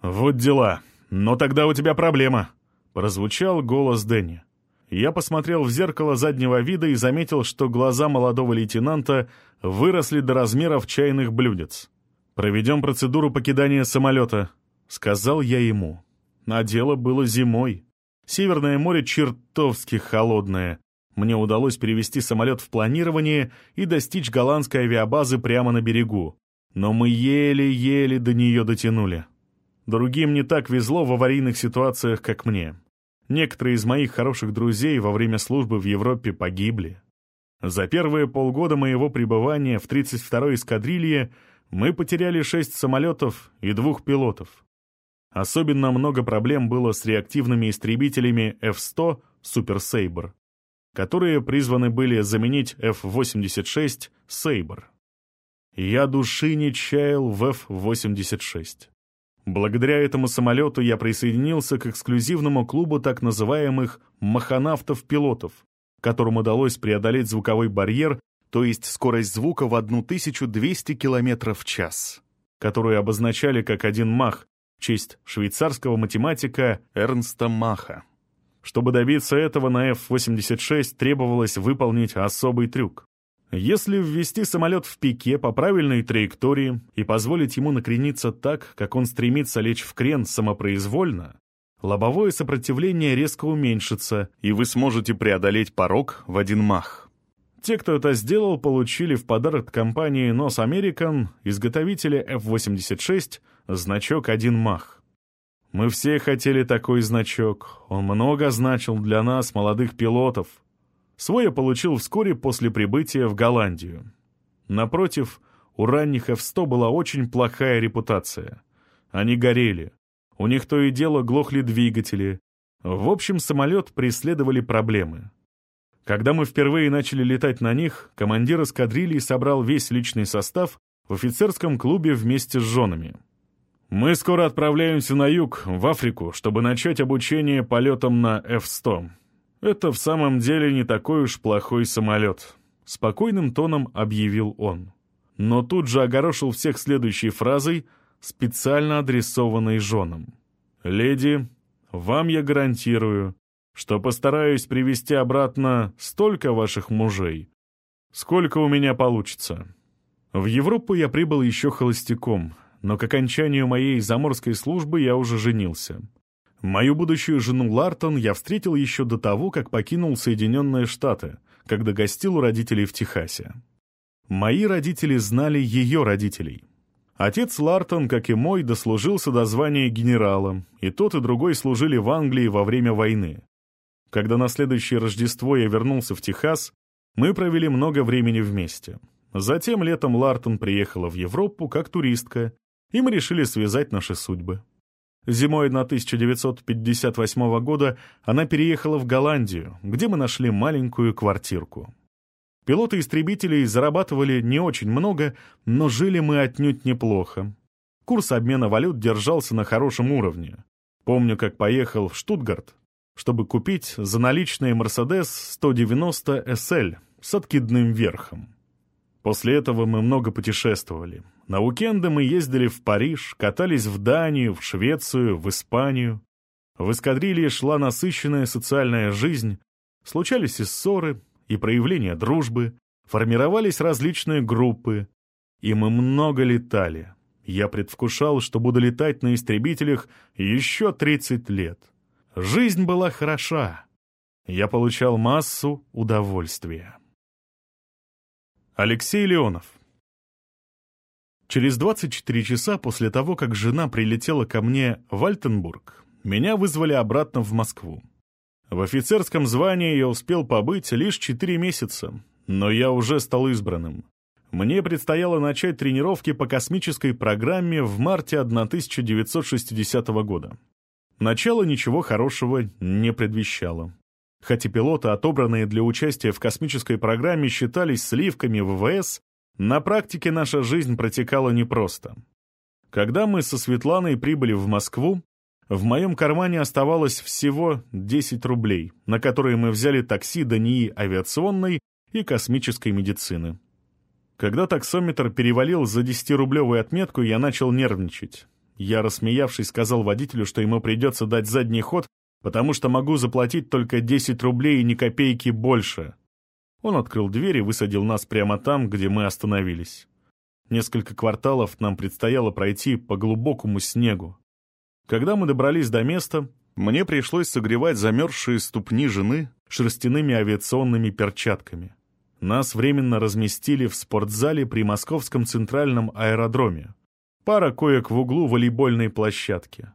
«Вот дела. Но тогда у тебя проблема», — прозвучал голос Дэнни. Я посмотрел в зеркало заднего вида и заметил, что глаза молодого лейтенанта выросли до размеров чайных блюдец. «Проведем процедуру покидания самолета», — сказал я ему. А дело было зимой. Северное море чертовски холодное. Мне удалось перевести самолет в планирование и достичь голландской авиабазы прямо на берегу. Но мы еле-еле до нее дотянули. Другим не так везло в аварийных ситуациях, как мне. Некоторые из моих хороших друзей во время службы в Европе погибли. За первые полгода моего пребывания в 32-й эскадрилье мы потеряли шесть самолетов и двух пилотов. Особенно много проблем было с реактивными истребителями F-100 Super Sabre которые призваны были заменить F-86 Sabre. Я души не чаял в F-86. Благодаря этому самолету я присоединился к эксклюзивному клубу так называемых «маханавтов-пилотов», которым удалось преодолеть звуковой барьер, то есть скорость звука в 1200 км в час, которую обозначали как один мах в честь швейцарского математика Эрнста Маха. Чтобы добиться этого, на F-86 требовалось выполнить особый трюк. Если ввести самолет в пике по правильной траектории и позволить ему накрениться так, как он стремится лечь в крен самопроизвольно, лобовое сопротивление резко уменьшится, и вы сможете преодолеть порог в один мах. Те, кто это сделал, получили в подарок компании NOS American, изготовителя F-86, значок «Один мах». Мы все хотели такой значок, он много значил для нас, молодых пилотов. Свой я получил вскоре после прибытия в Голландию. Напротив, у ранних F-100 была очень плохая репутация. Они горели. У них то и дело глохли двигатели. В общем, самолет преследовали проблемы. Когда мы впервые начали летать на них, командир эскадрильи собрал весь личный состав в офицерском клубе вместе с женами. «Мы скоро отправляемся на юг, в Африку, чтобы начать обучение полетам на F-100. Это в самом деле не такой уж плохой самолет», — спокойным тоном объявил он. Но тут же огорошил всех следующей фразой, специально адресованной женам. «Леди, вам я гарантирую, что постараюсь привести обратно столько ваших мужей, сколько у меня получится. В Европу я прибыл еще холостяком, но к окончанию моей заморской службы я уже женился. Мою будущую жену Лартон я встретил еще до того, как покинул Соединенные Штаты, когда гостил у родителей в Техасе. Мои родители знали ее родителей. Отец Лартон, как и мой, дослужился до звания генерала, и тот и другой служили в Англии во время войны. Когда на следующее Рождество я вернулся в Техас, мы провели много времени вместе. Затем летом Лартон приехала в Европу как туристка, и мы решили связать наши судьбы. Зимой 1958 года она переехала в Голландию, где мы нашли маленькую квартирку. Пилоты истребителей зарабатывали не очень много, но жили мы отнюдь неплохо. Курс обмена валют держался на хорошем уровне. Помню, как поехал в Штутгарт, чтобы купить за наличные Mercedes 190 SL с откидным верхом. После этого мы много путешествовали. На уикенды мы ездили в Париж, катались в Данию, в Швецию, в Испанию. В эскадрилье шла насыщенная социальная жизнь, случались и ссоры, и проявления дружбы, формировались различные группы, и мы много летали. Я предвкушал, что буду летать на истребителях еще 30 лет. Жизнь была хороша. Я получал массу удовольствия. Алексей Леонов Через 24 часа после того, как жена прилетела ко мне в Альтенбург, меня вызвали обратно в Москву. В офицерском звании я успел побыть лишь 4 месяца, но я уже стал избранным. Мне предстояло начать тренировки по космической программе в марте 1960 года. Начало ничего хорошего не предвещало. Хотя пилоты, отобранные для участия в космической программе, считались сливками ВВС, на практике наша жизнь протекала непросто. Когда мы со Светланой прибыли в Москву, в моем кармане оставалось всего 10 рублей, на которые мы взяли такси до НИИ авиационной и космической медицины. Когда таксометр перевалил за 10-рублевую отметку, я начал нервничать. Я, рассмеявшись, сказал водителю, что ему придется дать задний ход, потому что могу заплатить только 10 рублей и ни копейки больше. Он открыл дверь и высадил нас прямо там, где мы остановились. Несколько кварталов нам предстояло пройти по глубокому снегу. Когда мы добрались до места, мне пришлось согревать замерзшие ступни жены шерстяными авиационными перчатками. Нас временно разместили в спортзале при Московском центральном аэродроме. Пара коек в углу волейбольной площадки.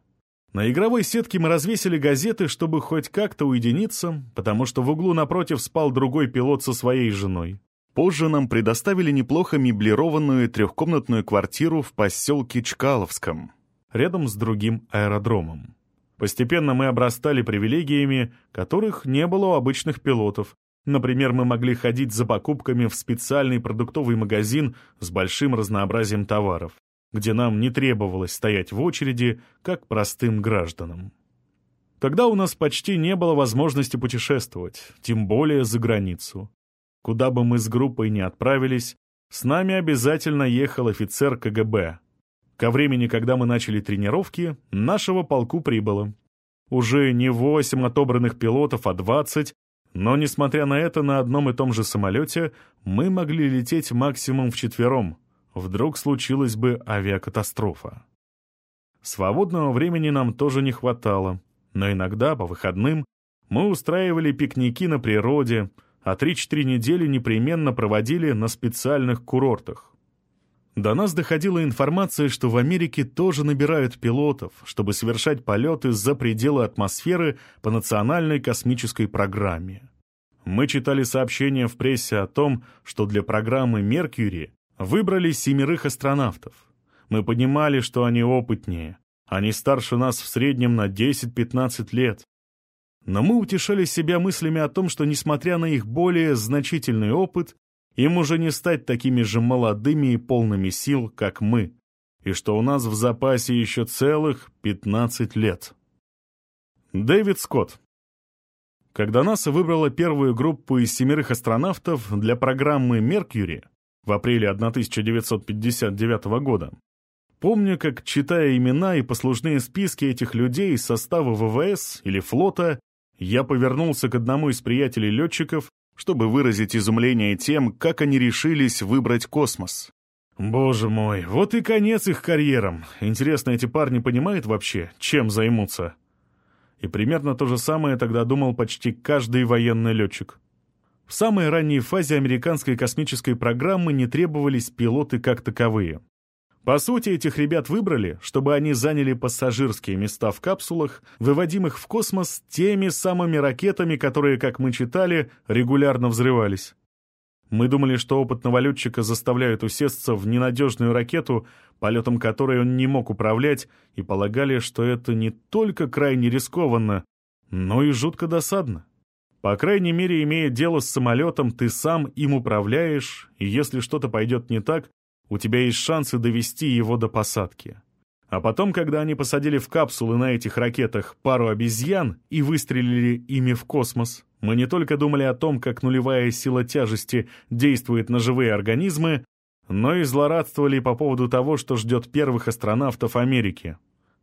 На игровой сетке мы развесили газеты, чтобы хоть как-то уединиться, потому что в углу напротив спал другой пилот со своей женой. Позже нам предоставили неплохо меблированную трехкомнатную квартиру в поселке Чкаловском, рядом с другим аэродромом. Постепенно мы обрастали привилегиями, которых не было у обычных пилотов. Например, мы могли ходить за покупками в специальный продуктовый магазин с большим разнообразием товаров где нам не требовалось стоять в очереди, как простым гражданам. Тогда у нас почти не было возможности путешествовать, тем более за границу. Куда бы мы с группой ни отправились, с нами обязательно ехал офицер КГБ. Ко времени, когда мы начали тренировки, нашего полку прибыло. уже не 8 отобранных пилотов, а 20, но, несмотря на это, на одном и том же самолете мы могли лететь максимум вчетвером. Вдруг случилась бы авиакатастрофа. Свободного времени нам тоже не хватало, но иногда, по выходным, мы устраивали пикники на природе, а 3-4 недели непременно проводили на специальных курортах. До нас доходила информация, что в Америке тоже набирают пилотов, чтобы совершать полеты за пределы атмосферы по национальной космической программе. Мы читали сообщения в прессе о том, что для программы «Меркьюри» выбрали семерых астронавтов. Мы понимали, что они опытнее. Они старше нас в среднем на 10-15 лет. Но мы утешали себя мыслями о том, что, несмотря на их более значительный опыт, им уже не стать такими же молодыми и полными сил, как мы, и что у нас в запасе еще целых 15 лет. Дэвид Скотт. Когда НАСА выбрала первую группу из семерых астронавтов для программы «Меркьюри» в апреле 1959 года, помню, как, читая имена и послужные списки этих людей из состава ВВС или флота, я повернулся к одному из приятелей-летчиков чтобы выразить изумление тем, как они решились выбрать космос. Боже мой, вот и конец их карьерам. Интересно, эти парни понимают вообще, чем займутся? И примерно то же самое тогда думал почти каждый военный летчик. В самой ранней фазе американской космической программы не требовались пилоты как таковые. По сути, этих ребят выбрали, чтобы они заняли пассажирские места в капсулах, выводимых в космос теми самыми ракетами, которые, как мы читали, регулярно взрывались. Мы думали, что опытного летчика заставляют усесться в ненадежную ракету, полетом которой он не мог управлять, и полагали, что это не только крайне рискованно, но и жутко досадно. По крайней мере, имея дело с самолетом, ты сам им управляешь, и если что-то пойдет не так, у тебя есть шансы довести его до посадки. А потом, когда они посадили в капсулы на этих ракетах пару обезьян и выстрелили ими в космос, мы не только думали о том, как нулевая сила тяжести действует на живые организмы, но и злорадствовали по поводу того, что ждет первых астронавтов Америки.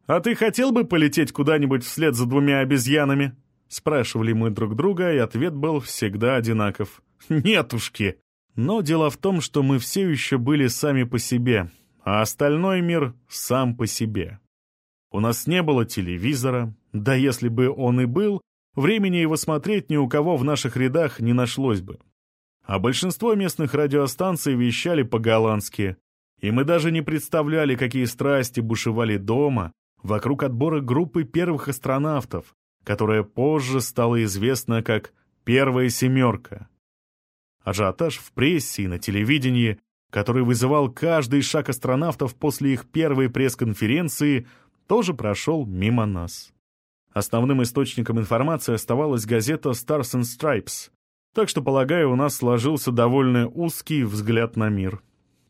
«А ты хотел бы полететь куда-нибудь вслед за двумя обезьянами?» Спрашивали мы друг друга, и ответ был всегда одинаков. «Нетушки!» Но дело в том, что мы все еще были сами по себе, а остальной мир сам по себе. У нас не было телевизора, да если бы он и был, времени его смотреть ни у кого в наших рядах не нашлось бы. А большинство местных радиостанций вещали по-голландски, и мы даже не представляли, какие страсти бушевали дома вокруг отбора группы первых астронавтов, которая позже стала известна как «Первая семерка». Ажиотаж в прессе и на телевидении, который вызывал каждый шаг астронавтов после их первой пресс-конференции, тоже прошел мимо нас. Основным источником информации оставалась газета Stars and Stripes, так что, полагаю, у нас сложился довольно узкий взгляд на мир.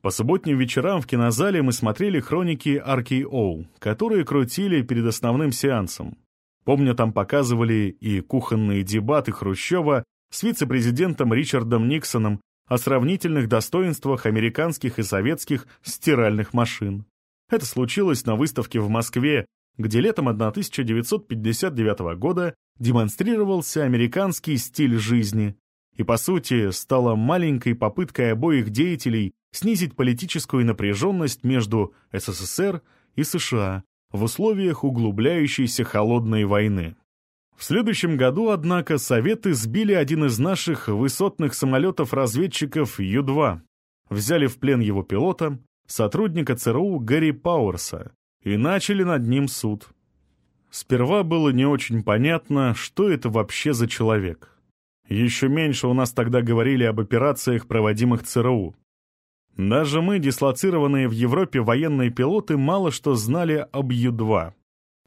По субботним вечерам в кинозале мы смотрели хроники RKO, которые крутили перед основным сеансом. Помню, там показывали и кухонные дебаты Хрущева с вице-президентом Ричардом Никсоном о сравнительных достоинствах американских и советских стиральных машин. Это случилось на выставке в Москве, где летом 1959 года демонстрировался американский стиль жизни и, по сути, стало маленькой попыткой обоих деятелей снизить политическую напряженность между СССР и США в условиях углубляющейся холодной войны. В следующем году, однако, Советы сбили один из наших высотных самолетов-разведчиков Ю-2, взяли в плен его пилота, сотрудника ЦРУ Гарри Пауэрса, и начали над ним суд. Сперва было не очень понятно, что это вообще за человек. Еще меньше у нас тогда говорили об операциях, проводимых ЦРУ. Даже мы, дислоцированные в Европе военные пилоты, мало что знали об Ю-2.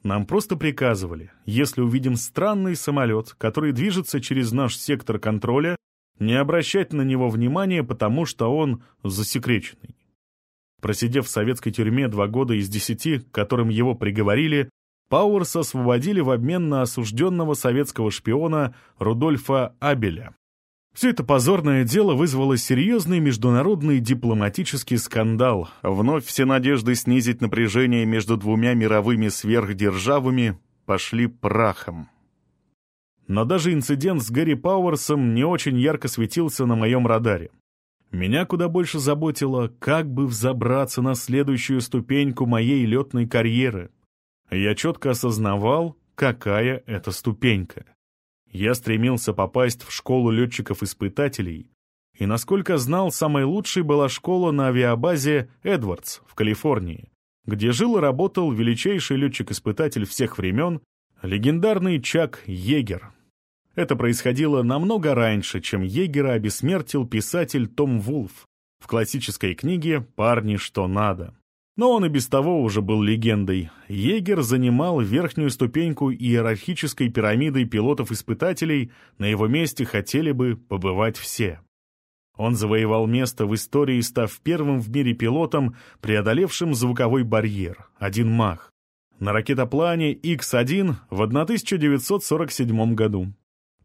Нам просто приказывали, если увидим странный самолет, который движется через наш сектор контроля, не обращать на него внимания, потому что он засекреченный. Просидев в советской тюрьме два года из десяти, которым его приговорили, Пауэрса освободили в обмен на осужденного советского шпиона Рудольфа Абеля. Все это позорное дело вызвало серьезный международный дипломатический скандал. Вновь все надежды снизить напряжение между двумя мировыми сверхдержавами пошли прахом. Но даже инцидент с Гэри Пауэрсом не очень ярко светился на моем радаре. Меня куда больше заботило, как бы взобраться на следующую ступеньку моей летной карьеры. Я четко осознавал, какая это ступенька. Я стремился попасть в школу летчиков-испытателей, и, насколько знал, самой лучшей была школа на авиабазе «Эдвардс» в Калифорнии, где жил и работал величайший летчик-испытатель всех времен, легендарный Чак Егер. Это происходило намного раньше, чем Егера обессмертил писатель Том Вулф в классической книге «Парни, что надо». Но он и без того уже был легендой. Егер занимал верхнюю ступеньку иерархической пирамиды пилотов-испытателей, на его месте хотели бы побывать все. Он завоевал место в истории, став первым в мире пилотом, преодолевшим звуковой барьер, один мах, на ракетоплане X-1 в 1947 году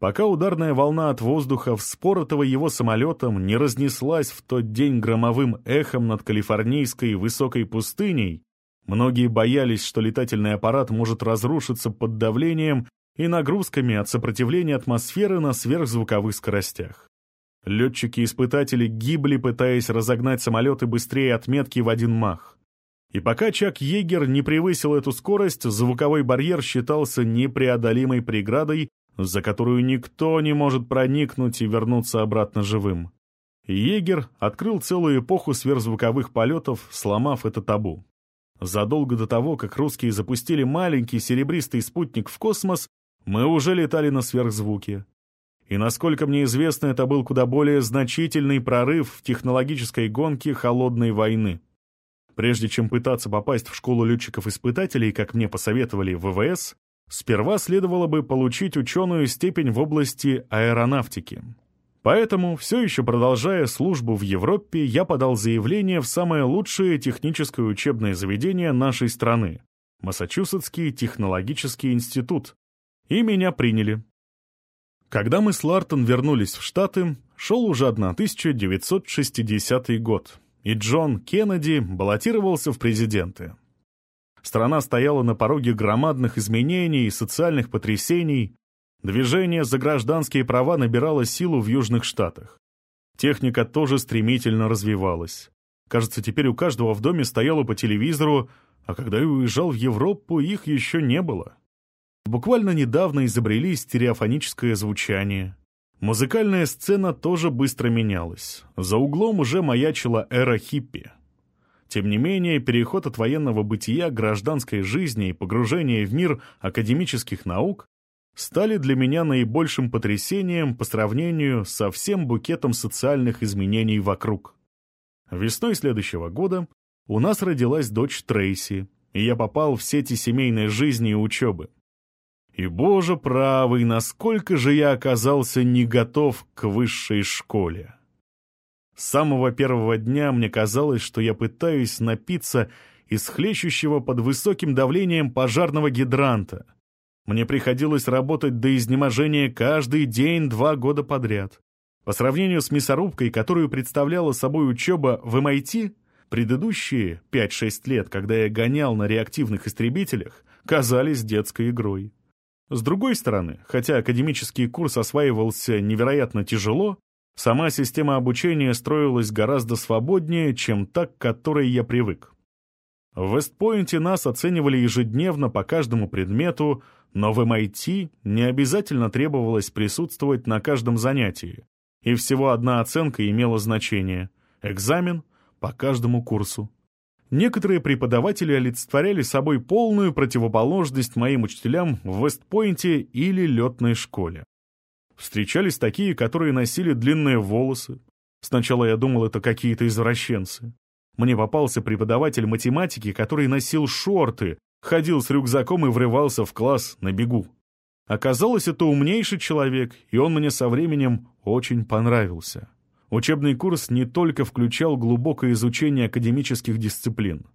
пока ударная волна от воздуха, вспоротого его самолетом, не разнеслась в тот день громовым эхом над калифорнийской высокой пустыней, многие боялись, что летательный аппарат может разрушиться под давлением и нагрузками от сопротивления атмосферы на сверхзвуковых скоростях. Летчики-испытатели гибли, пытаясь разогнать самолеты быстрее отметки в один мах. И пока Чак Егер не превысил эту скорость, звуковой барьер считался непреодолимой преградой за которую никто не может проникнуть и вернуться обратно живым. Егер открыл целую эпоху сверхзвуковых полетов, сломав это табу. Задолго до того, как русские запустили маленький серебристый спутник в космос, мы уже летали на сверхзвуке. И, насколько мне известно, это был куда более значительный прорыв в технологической гонке холодной войны. Прежде чем пытаться попасть в школу летчиков-испытателей, как мне посоветовали в ВВС, Сперва следовало бы получить ученую степень в области аэронавтики. Поэтому, все еще продолжая службу в Европе, я подал заявление в самое лучшее техническое учебное заведение нашей страны — Массачусетский технологический институт, и меня приняли. Когда мы с Лартон вернулись в Штаты, шел уже 1960 год, и Джон Кеннеди баллотировался в президенты. Страна стояла на пороге громадных изменений и социальных потрясений. Движение за гражданские права набирало силу в Южных Штатах. Техника тоже стремительно развивалась. Кажется, теперь у каждого в доме стояло по телевизору, а когда я уезжал в Европу, их еще не было. Буквально недавно изобрели стереофоническое звучание. Музыкальная сцена тоже быстро менялась. За углом уже маячила эра хиппи. Тем не менее, переход от военного бытия к гражданской жизни и погружение в мир академических наук стали для меня наибольшим потрясением по сравнению со всем букетом социальных изменений вокруг. Весной следующего года у нас родилась дочь Трейси, и я попал в сети семейной жизни и учебы. И, боже правый, насколько же я оказался не готов к высшей школе. С самого первого дня мне казалось, что я пытаюсь напиться из хлещущего под высоким давлением пожарного гидранта. Мне приходилось работать до изнеможения каждый день два года подряд. По сравнению с мясорубкой, которую представляла собой учеба в MIT, предыдущие 5-6 лет, когда я гонял на реактивных истребителях, казались детской игрой. С другой стороны, хотя академический курс осваивался невероятно тяжело, Сама система обучения строилась гораздо свободнее, чем та, к которой я привык. В Вестпойнте нас оценивали ежедневно по каждому предмету, но в MIT не обязательно требовалось присутствовать на каждом занятии, и всего одна оценка имела значение — экзамен по каждому курсу. Некоторые преподаватели олицетворяли собой полную противоположность моим учителям в Вестпойнте или летной школе. Встречались такие, которые носили длинные волосы. Сначала я думал, это какие-то извращенцы. Мне попался преподаватель математики, который носил шорты, ходил с рюкзаком и врывался в класс на бегу. Оказалось, это умнейший человек, и он мне со временем очень понравился. Учебный курс не только включал глубокое изучение академических дисциплин.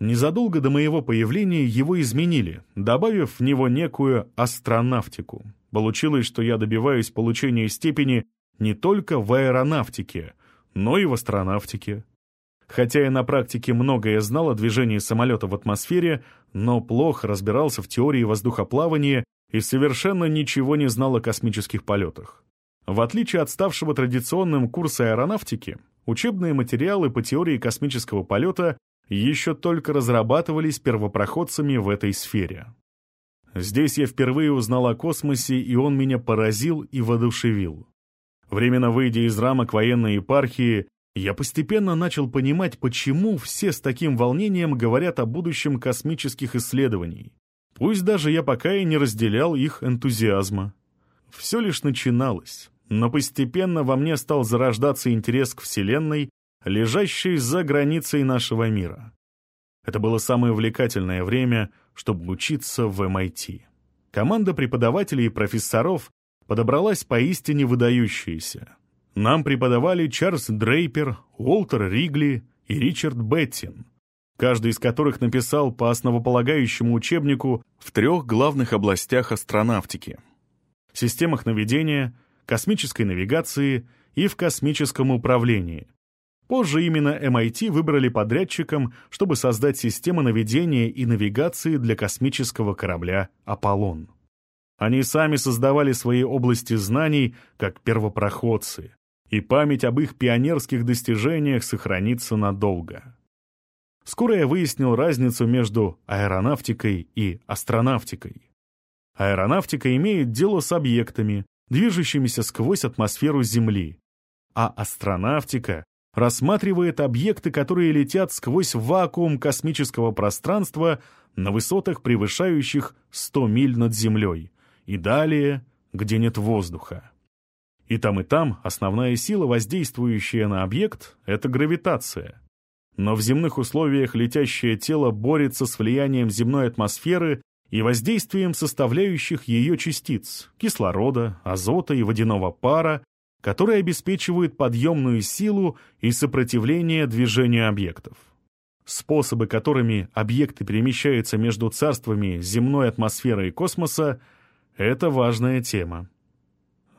Незадолго до моего появления его изменили, добавив в него некую астронавтику. Получилось, что я добиваюсь получения степени не только в аэронавтике, но и в астронавтике. Хотя я на практике многое знал о движении самолета в атмосфере, но плохо разбирался в теории воздухоплавания и совершенно ничего не знал о космических полетах. В отличие от ставшего традиционным курса аэронавтики, учебные материалы по теории космического полета еще только разрабатывались первопроходцами в этой сфере. Здесь я впервые узнал о космосе, и он меня поразил и воодушевил. Временно выйдя из рамок военной епархии, я постепенно начал понимать, почему все с таким волнением говорят о будущем космических исследований. Пусть даже я пока и не разделял их энтузиазма. Все лишь начиналось, но постепенно во мне стал зарождаться интерес к Вселенной, лежащей за границей нашего мира. Это было самое увлекательное время, чтобы учиться в MIT. Команда преподавателей и профессоров подобралась поистине выдающаяся. Нам преподавали Чарльз Дрейпер, Уолтер Ригли и Ричард Беттин, каждый из которых написал по основополагающему учебнику в трех главных областях астронавтики — системах наведения, космической навигации и в космическом управлении. Позже именно MIT выбрали подрядчиком, чтобы создать систему наведения и навигации для космического корабля «Аполлон». Они сами создавали свои области знаний как первопроходцы, и память об их пионерских достижениях сохранится надолго. Скоро я выяснил разницу между аэронавтикой и астронавтикой. Аэронавтика имеет дело с объектами, движущимися сквозь атмосферу Земли, а астронавтика рассматривает объекты, которые летят сквозь вакуум космического пространства на высотах, превышающих 100 миль над Землей, и далее, где нет воздуха. И там, и там основная сила, воздействующая на объект, — это гравитация. Но в земных условиях летящее тело борется с влиянием земной атмосферы и воздействием составляющих ее частиц — кислорода, азота и водяного пара, которые обеспечивают подъемную силу и сопротивление движению объектов. Способы, которыми объекты перемещаются между царствами земной атмосферы и космоса — это важная тема.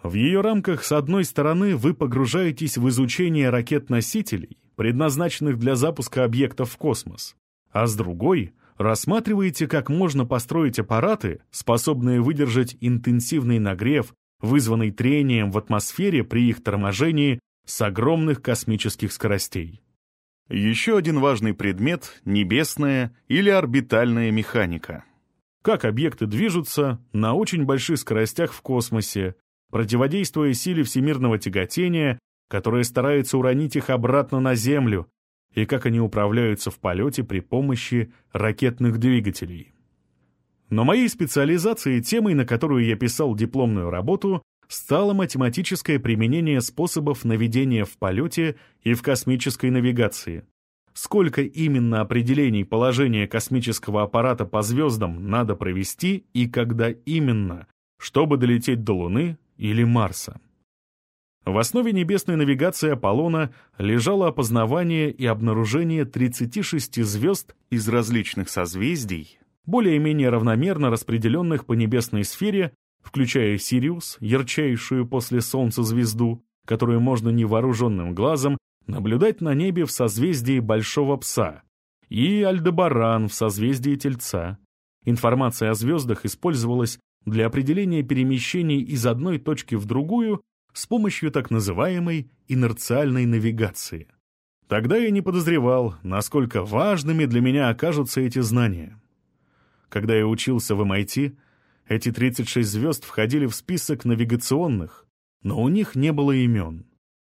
В ее рамках, с одной стороны, вы погружаетесь в изучение ракет-носителей, предназначенных для запуска объектов в космос, а с другой — рассматриваете, как можно построить аппараты, способные выдержать интенсивный нагрев, вызванный трением в атмосфере при их торможении с огромных космических скоростей. Еще один важный предмет — небесная или орбитальная механика. Как объекты движутся на очень больших скоростях в космосе, противодействуя силе всемирного тяготения, которая старается уронить их обратно на Землю, и как они управляются в полете при помощи ракетных двигателей. Но моей специализацией, темой, на которую я писал дипломную работу, стало математическое применение способов наведения в полете и в космической навигации. Сколько именно определений положения космического аппарата по звездам надо провести и когда именно, чтобы долететь до Луны, или Марса. В основе небесной навигации Аполлона лежало опознавание и обнаружение 36 звезд из различных созвездий, более-менее равномерно распределенных по небесной сфере, включая Сириус, ярчайшую после Солнца звезду, которую можно невооруженным глазом наблюдать на небе в созвездии Большого Пса, и Альдебаран в созвездии Тельца. Информация о звездах использовалась для определения перемещений из одной точки в другую с помощью так называемой инерциальной навигации. Тогда я не подозревал, насколько важными для меня окажутся эти знания. Когда я учился в MIT, эти 36 звезд входили в список навигационных, но у них не было имен.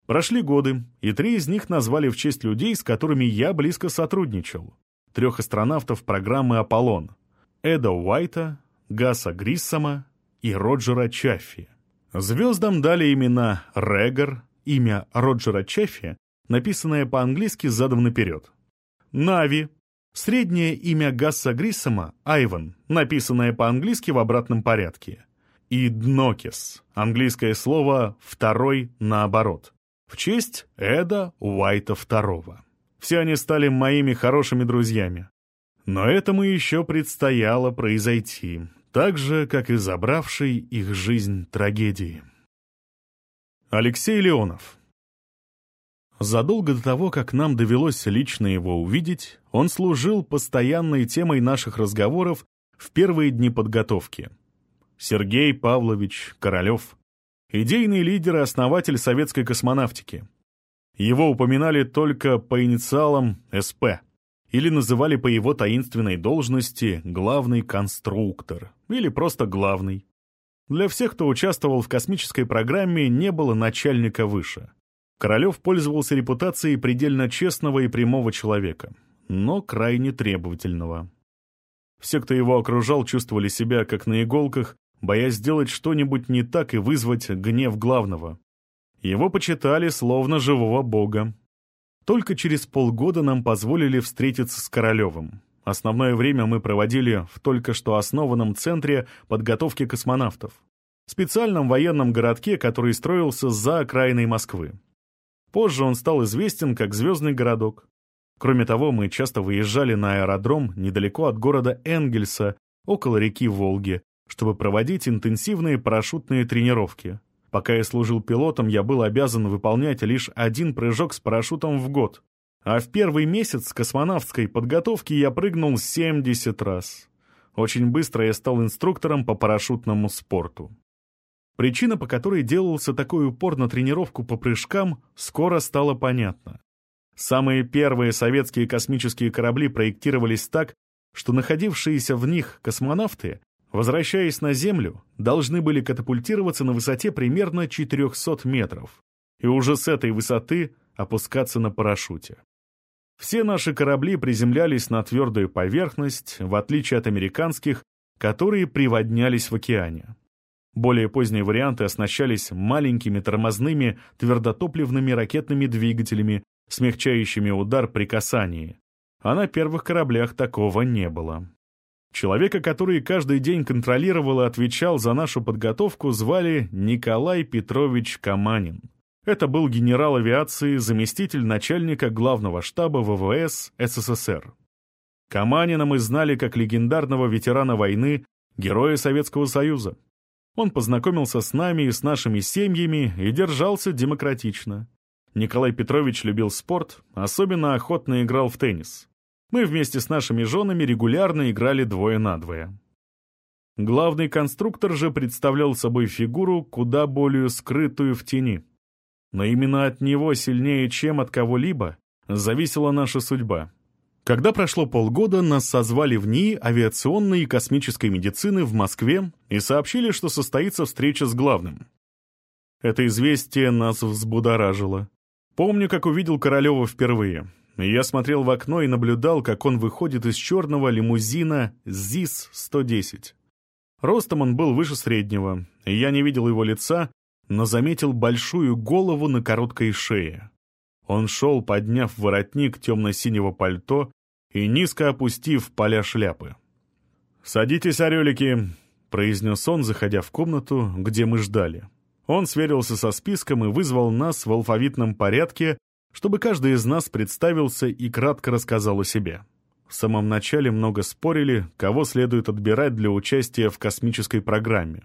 Прошли годы, и три из них назвали в честь людей, с которыми я близко сотрудничал. Трех астронавтов программы «Аполлон» — Эда Уайта, Гаса Гриссома и Роджера Чаффи. Звездам дали имена Регар, имя Роджера Чаффи, написанное по-английски задом наперед. Нави, среднее имя Гасса Гриссома — Айван, написанное по-английски в обратном порядке. И Днокис, английское слово «второй» наоборот, в честь Эда Уайта II. Все они стали моими хорошими друзьями. Но этому еще предстояло произойти, так же, как и забравшей их жизнь трагедии. Алексей Леонов Задолго до того, как нам довелось лично его увидеть, он служил постоянной темой наших разговоров в первые дни подготовки. Сергей Павлович Королев, идейный лидер и основатель советской космонавтики. Его упоминали только по инициалам СП или называли по его таинственной должности «главный конструктор» или просто «главный». Для всех, кто участвовал в космической программе, не было начальника выше. Королев пользовался репутацией предельно честного и прямого человека, но крайне требовательного. Все, кто его окружал, чувствовали себя как на иголках, боясь сделать что-нибудь не так и вызвать гнев главного. Его почитали словно живого бога. Только через полгода нам позволили встретиться с Королевым. Основное время мы проводили в только что основанном центре подготовки космонавтов. Специальном военном городке, который строился за окраиной Москвы. Позже он стал известен как «Звездный городок». Кроме того, мы часто выезжали на аэродром недалеко от города Энгельса, около реки Волги, чтобы проводить интенсивные парашютные тренировки. Пока я служил пилотом, я был обязан выполнять лишь один прыжок с парашютом в год. А в первый месяц космонавтской подготовки я прыгнул 70 раз. Очень быстро я стал инструктором по парашютному спорту. Причина, по которой делался такой упор на тренировку по прыжкам, скоро стала понятна. Самые первые советские космические корабли проектировались так, что находившиеся в них космонавты, возвращаясь на Землю, должны были катапультироваться на высоте примерно 400 метров и уже с этой высоты опускаться на парашюте. Все наши корабли приземлялись на твердую поверхность, в отличие от американских, которые приводнялись в океане. Более поздние варианты оснащались маленькими тормозными твердотопливными ракетными двигателями, смягчающими удар при касании. А на первых кораблях такого не было. Человека, который каждый день контролировал и отвечал за нашу подготовку, звали Николай Петрович Каманин. Это был генерал авиации, заместитель начальника главного штаба ВВС СССР. Каманина мы знали как легендарного ветерана войны, героя Советского Союза. Он познакомился с нами и с нашими семьями и держался демократично. Николай Петрович любил спорт, особенно охотно играл в теннис. Мы вместе с нашими женами регулярно играли двое на двое. Главный конструктор же представлял собой фигуру, куда более скрытую в тени. Но именно от него сильнее, чем от кого-либо, зависела наша судьба. Когда прошло полгода, нас созвали в НИИ авиационной и космической медицины в Москве и сообщили, что состоится встреча с главным. Это известие нас взбудоражило. Помню, как увидел Королева впервые. Я смотрел в окно и наблюдал, как он выходит из черного лимузина ЗИС-110. Ростом он был выше среднего, я не видел его лица, но заметил большую голову на короткой шее. Он шел, подняв воротник темно-синего пальто и низко опустив поля шляпы. «Садитесь, орелики», — произнес он, заходя в комнату, где мы ждали. Он сверился со списком и вызвал нас в алфавитном порядке, чтобы каждый из нас представился и кратко рассказал о себе. В самом начале много спорили, кого следует отбирать для участия в космической программе.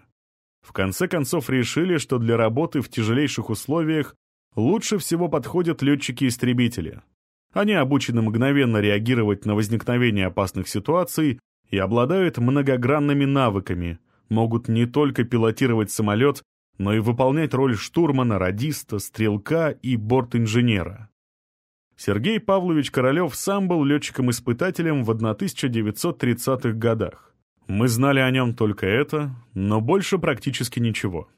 В конце концов решили, что для работы в тяжелейших условиях лучше всего подходят летчики-истребители. Они обучены мгновенно реагировать на возникновение опасных ситуаций и обладают многогранными навыками, могут не только пилотировать самолет, но и выполнять роль штурмана, радиста, стрелка и борт-инженера. Сергей Павлович Королев сам был летчиком-испытателем в 1930-х годах. Мы знали о нем только это, но больше практически ничего.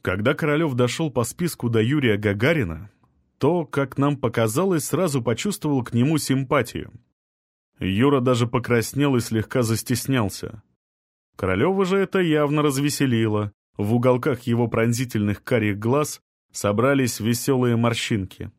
Когда Королев дошел по списку до Юрия Гагарина, то, как нам показалось, сразу почувствовал к нему симпатию. Юра даже покраснел и слегка застеснялся. Королева же это явно развеселило. В уголках его пронзительных карих глаз собрались веселые морщинки.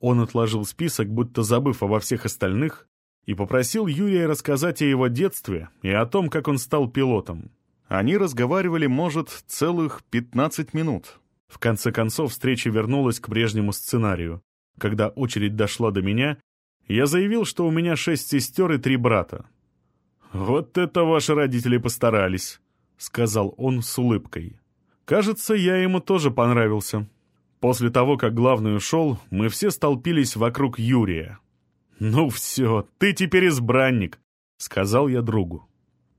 Он отложил список, будто забыв обо всех остальных, и попросил Юрия рассказать о его детстве и о том, как он стал пилотом. Они разговаривали, может, целых 15 минут. В конце концов, встреча вернулась к прежнему сценарию. Когда очередь дошла до меня, я заявил, что у меня шесть сестер и три брата. «Вот это ваши родители постарались», — сказал он с улыбкой. Кажется, я ему тоже понравился. После того, как главный ушел, мы все столпились вокруг Юрия. «Ну все, ты теперь избранник», — сказал я другу.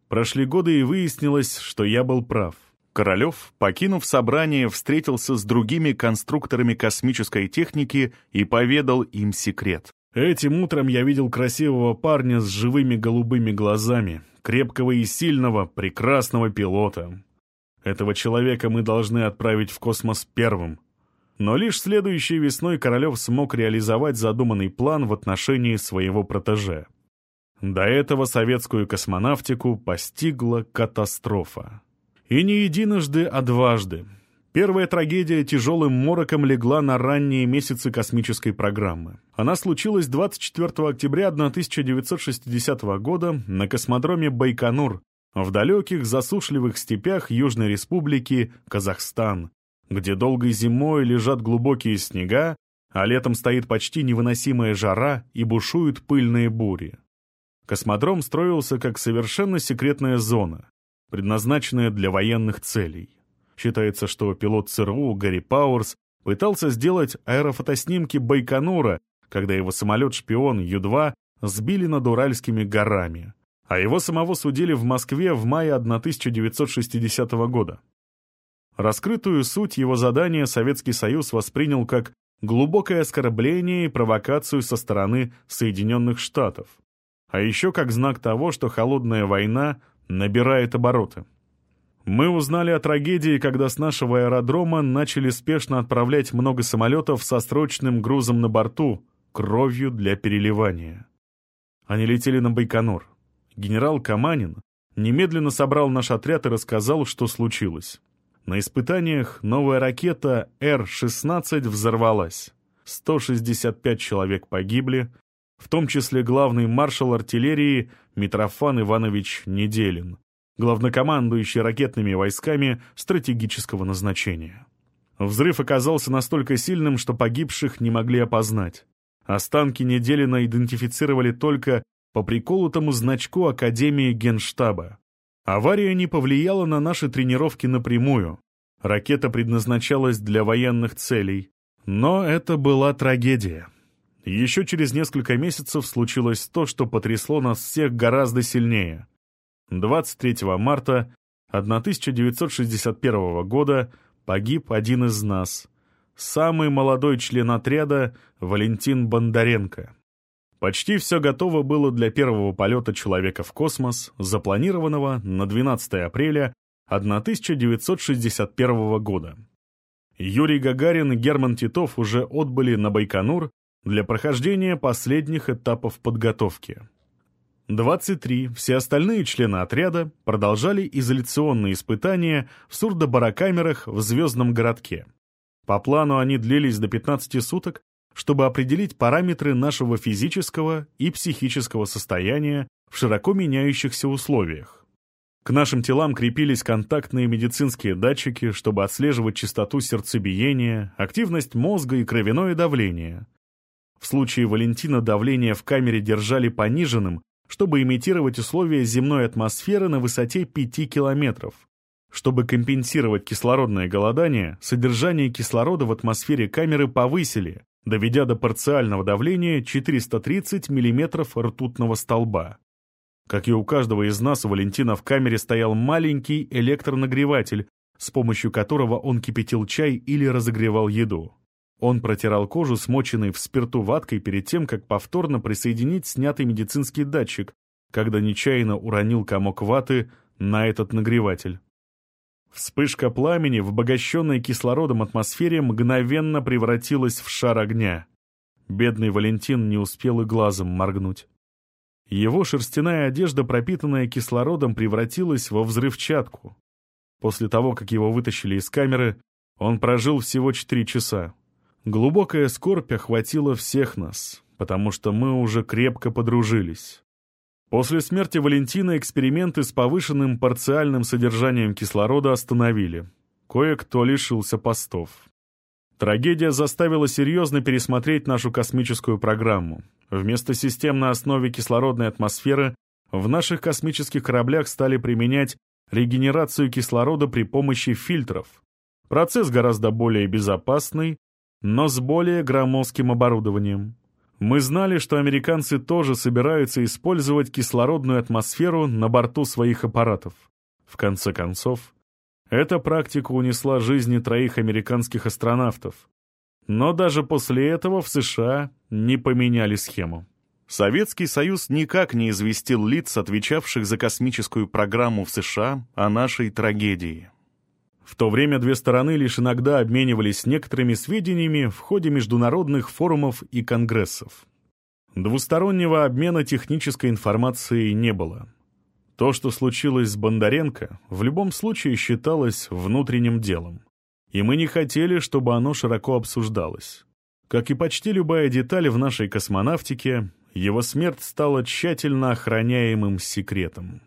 Прошли годы, и выяснилось, что я был прав. Королев, покинув собрание, встретился с другими конструкторами космической техники и поведал им секрет. Этим утром я видел красивого парня с живыми голубыми глазами, крепкого и сильного, прекрасного пилота. Этого человека мы должны отправить в космос первым. Но лишь следующей весной Королев смог реализовать задуманный план в отношении своего протеже. До этого советскую космонавтику постигла катастрофа. И не единожды, а дважды. Первая трагедия тяжелым мороком легла на ранние месяцы космической программы. Она случилась 24 октября 1960 года на космодроме Байконур в далеких засушливых степях Южной Республики Казахстан, где долгой зимой лежат глубокие снега, а летом стоит почти невыносимая жара и бушуют пыльные бури. Космодром строился как совершенно секретная зона, предназначенная для военных целей. Считается, что пилот ЦРУ Гарри Пауэрс пытался сделать аэрофотоснимки Байконура, когда его самолет-шпион Ю-2 сбили над Уральскими горами, а его самого судили в Москве в мае 1960 года. Раскрытую суть его задания Советский Союз воспринял как глубокое оскорбление и провокацию со стороны Соединенных Штатов, а еще как знак того, что холодная война набирает обороты. Мы узнали о трагедии, когда с нашего аэродрома начали спешно отправлять много самолетов со срочным грузом на борту, кровью для переливания. Они летели на Байконур. Генерал Каманин немедленно собрал наш отряд и рассказал, что случилось. На испытаниях новая ракета Р-16 взорвалась. 165 человек погибли, в том числе главный маршал артиллерии Митрофан Иванович Неделин, главнокомандующий ракетными войсками стратегического назначения. Взрыв оказался настолько сильным, что погибших не могли опознать. Останки Неделина идентифицировали только по приколотому значку Академии Генштаба. Авария не повлияла на наши тренировки напрямую. Ракета предназначалась для военных целей. Но это была трагедия. Еще через несколько месяцев случилось то, что потрясло нас всех гораздо сильнее. 23 марта 1961 года погиб один из нас, самый молодой член отряда Валентин Бондаренко. Почти все готово было для первого полета человека в космос, запланированного на 12 апреля 1961 года. Юрий Гагарин и Герман Титов уже отбыли на Байконур для прохождения последних этапов подготовки. 23. Все остальные члены отряда продолжали изоляционные испытания в сурдобарокамерах в Звездном городке. По плану они длились до 15 суток, чтобы определить параметры нашего физического и психического состояния в широко меняющихся условиях. К нашим телам крепились контактные медицинские датчики, чтобы отслеживать частоту сердцебиения, активность мозга и кровяное давление, в случае Валентина давление в камере держали пониженным, чтобы имитировать условия земной атмосферы на высоте 5 километров. Чтобы компенсировать кислородное голодание, содержание кислорода в атмосфере камеры повысили, доведя до парциального давления 430 мм ртутного столба. Как и у каждого из нас, у Валентина в камере стоял маленький электронагреватель, с помощью которого он кипятил чай или разогревал еду. Он протирал кожу, смоченной в спирту ваткой, перед тем, как повторно присоединить снятый медицинский датчик, когда нечаянно уронил комок ваты на этот нагреватель. Вспышка пламени в обогащенной кислородом атмосфере мгновенно превратилась в шар огня. Бедный Валентин не успел и глазом моргнуть. Его шерстяная одежда, пропитанная кислородом, превратилась во взрывчатку. После того, как его вытащили из камеры, он прожил всего четыре часа. Глубокая скорбь охватила всех нас, потому что мы уже крепко подружились. После смерти Валентина эксперименты с повышенным парциальным содержанием кислорода остановили. Кое-кто лишился постов. Трагедия заставила серьезно пересмотреть нашу космическую программу. Вместо систем на основе кислородной атмосферы в наших космических кораблях стали применять регенерацию кислорода при помощи фильтров. Процесс гораздо более безопасный, но с более громоздким оборудованием. Мы знали, что американцы тоже собираются использовать кислородную атмосферу на борту своих аппаратов. В конце концов, эта практика унесла жизни троих американских астронавтов. Но даже после этого в США не поменяли схему. Советский Союз никак не известил лиц, отвечавших за космическую программу в США, о нашей трагедии. В то время две стороны лишь иногда обменивались некоторыми сведениями в ходе международных форумов и конгрессов. Двустороннего обмена технической информацией не было. То, что случилось с Бондаренко, в любом случае считалось внутренним делом. И мы не хотели, чтобы оно широко обсуждалось. Как и почти любая деталь в нашей космонавтике, его смерть стала тщательно охраняемым секретом.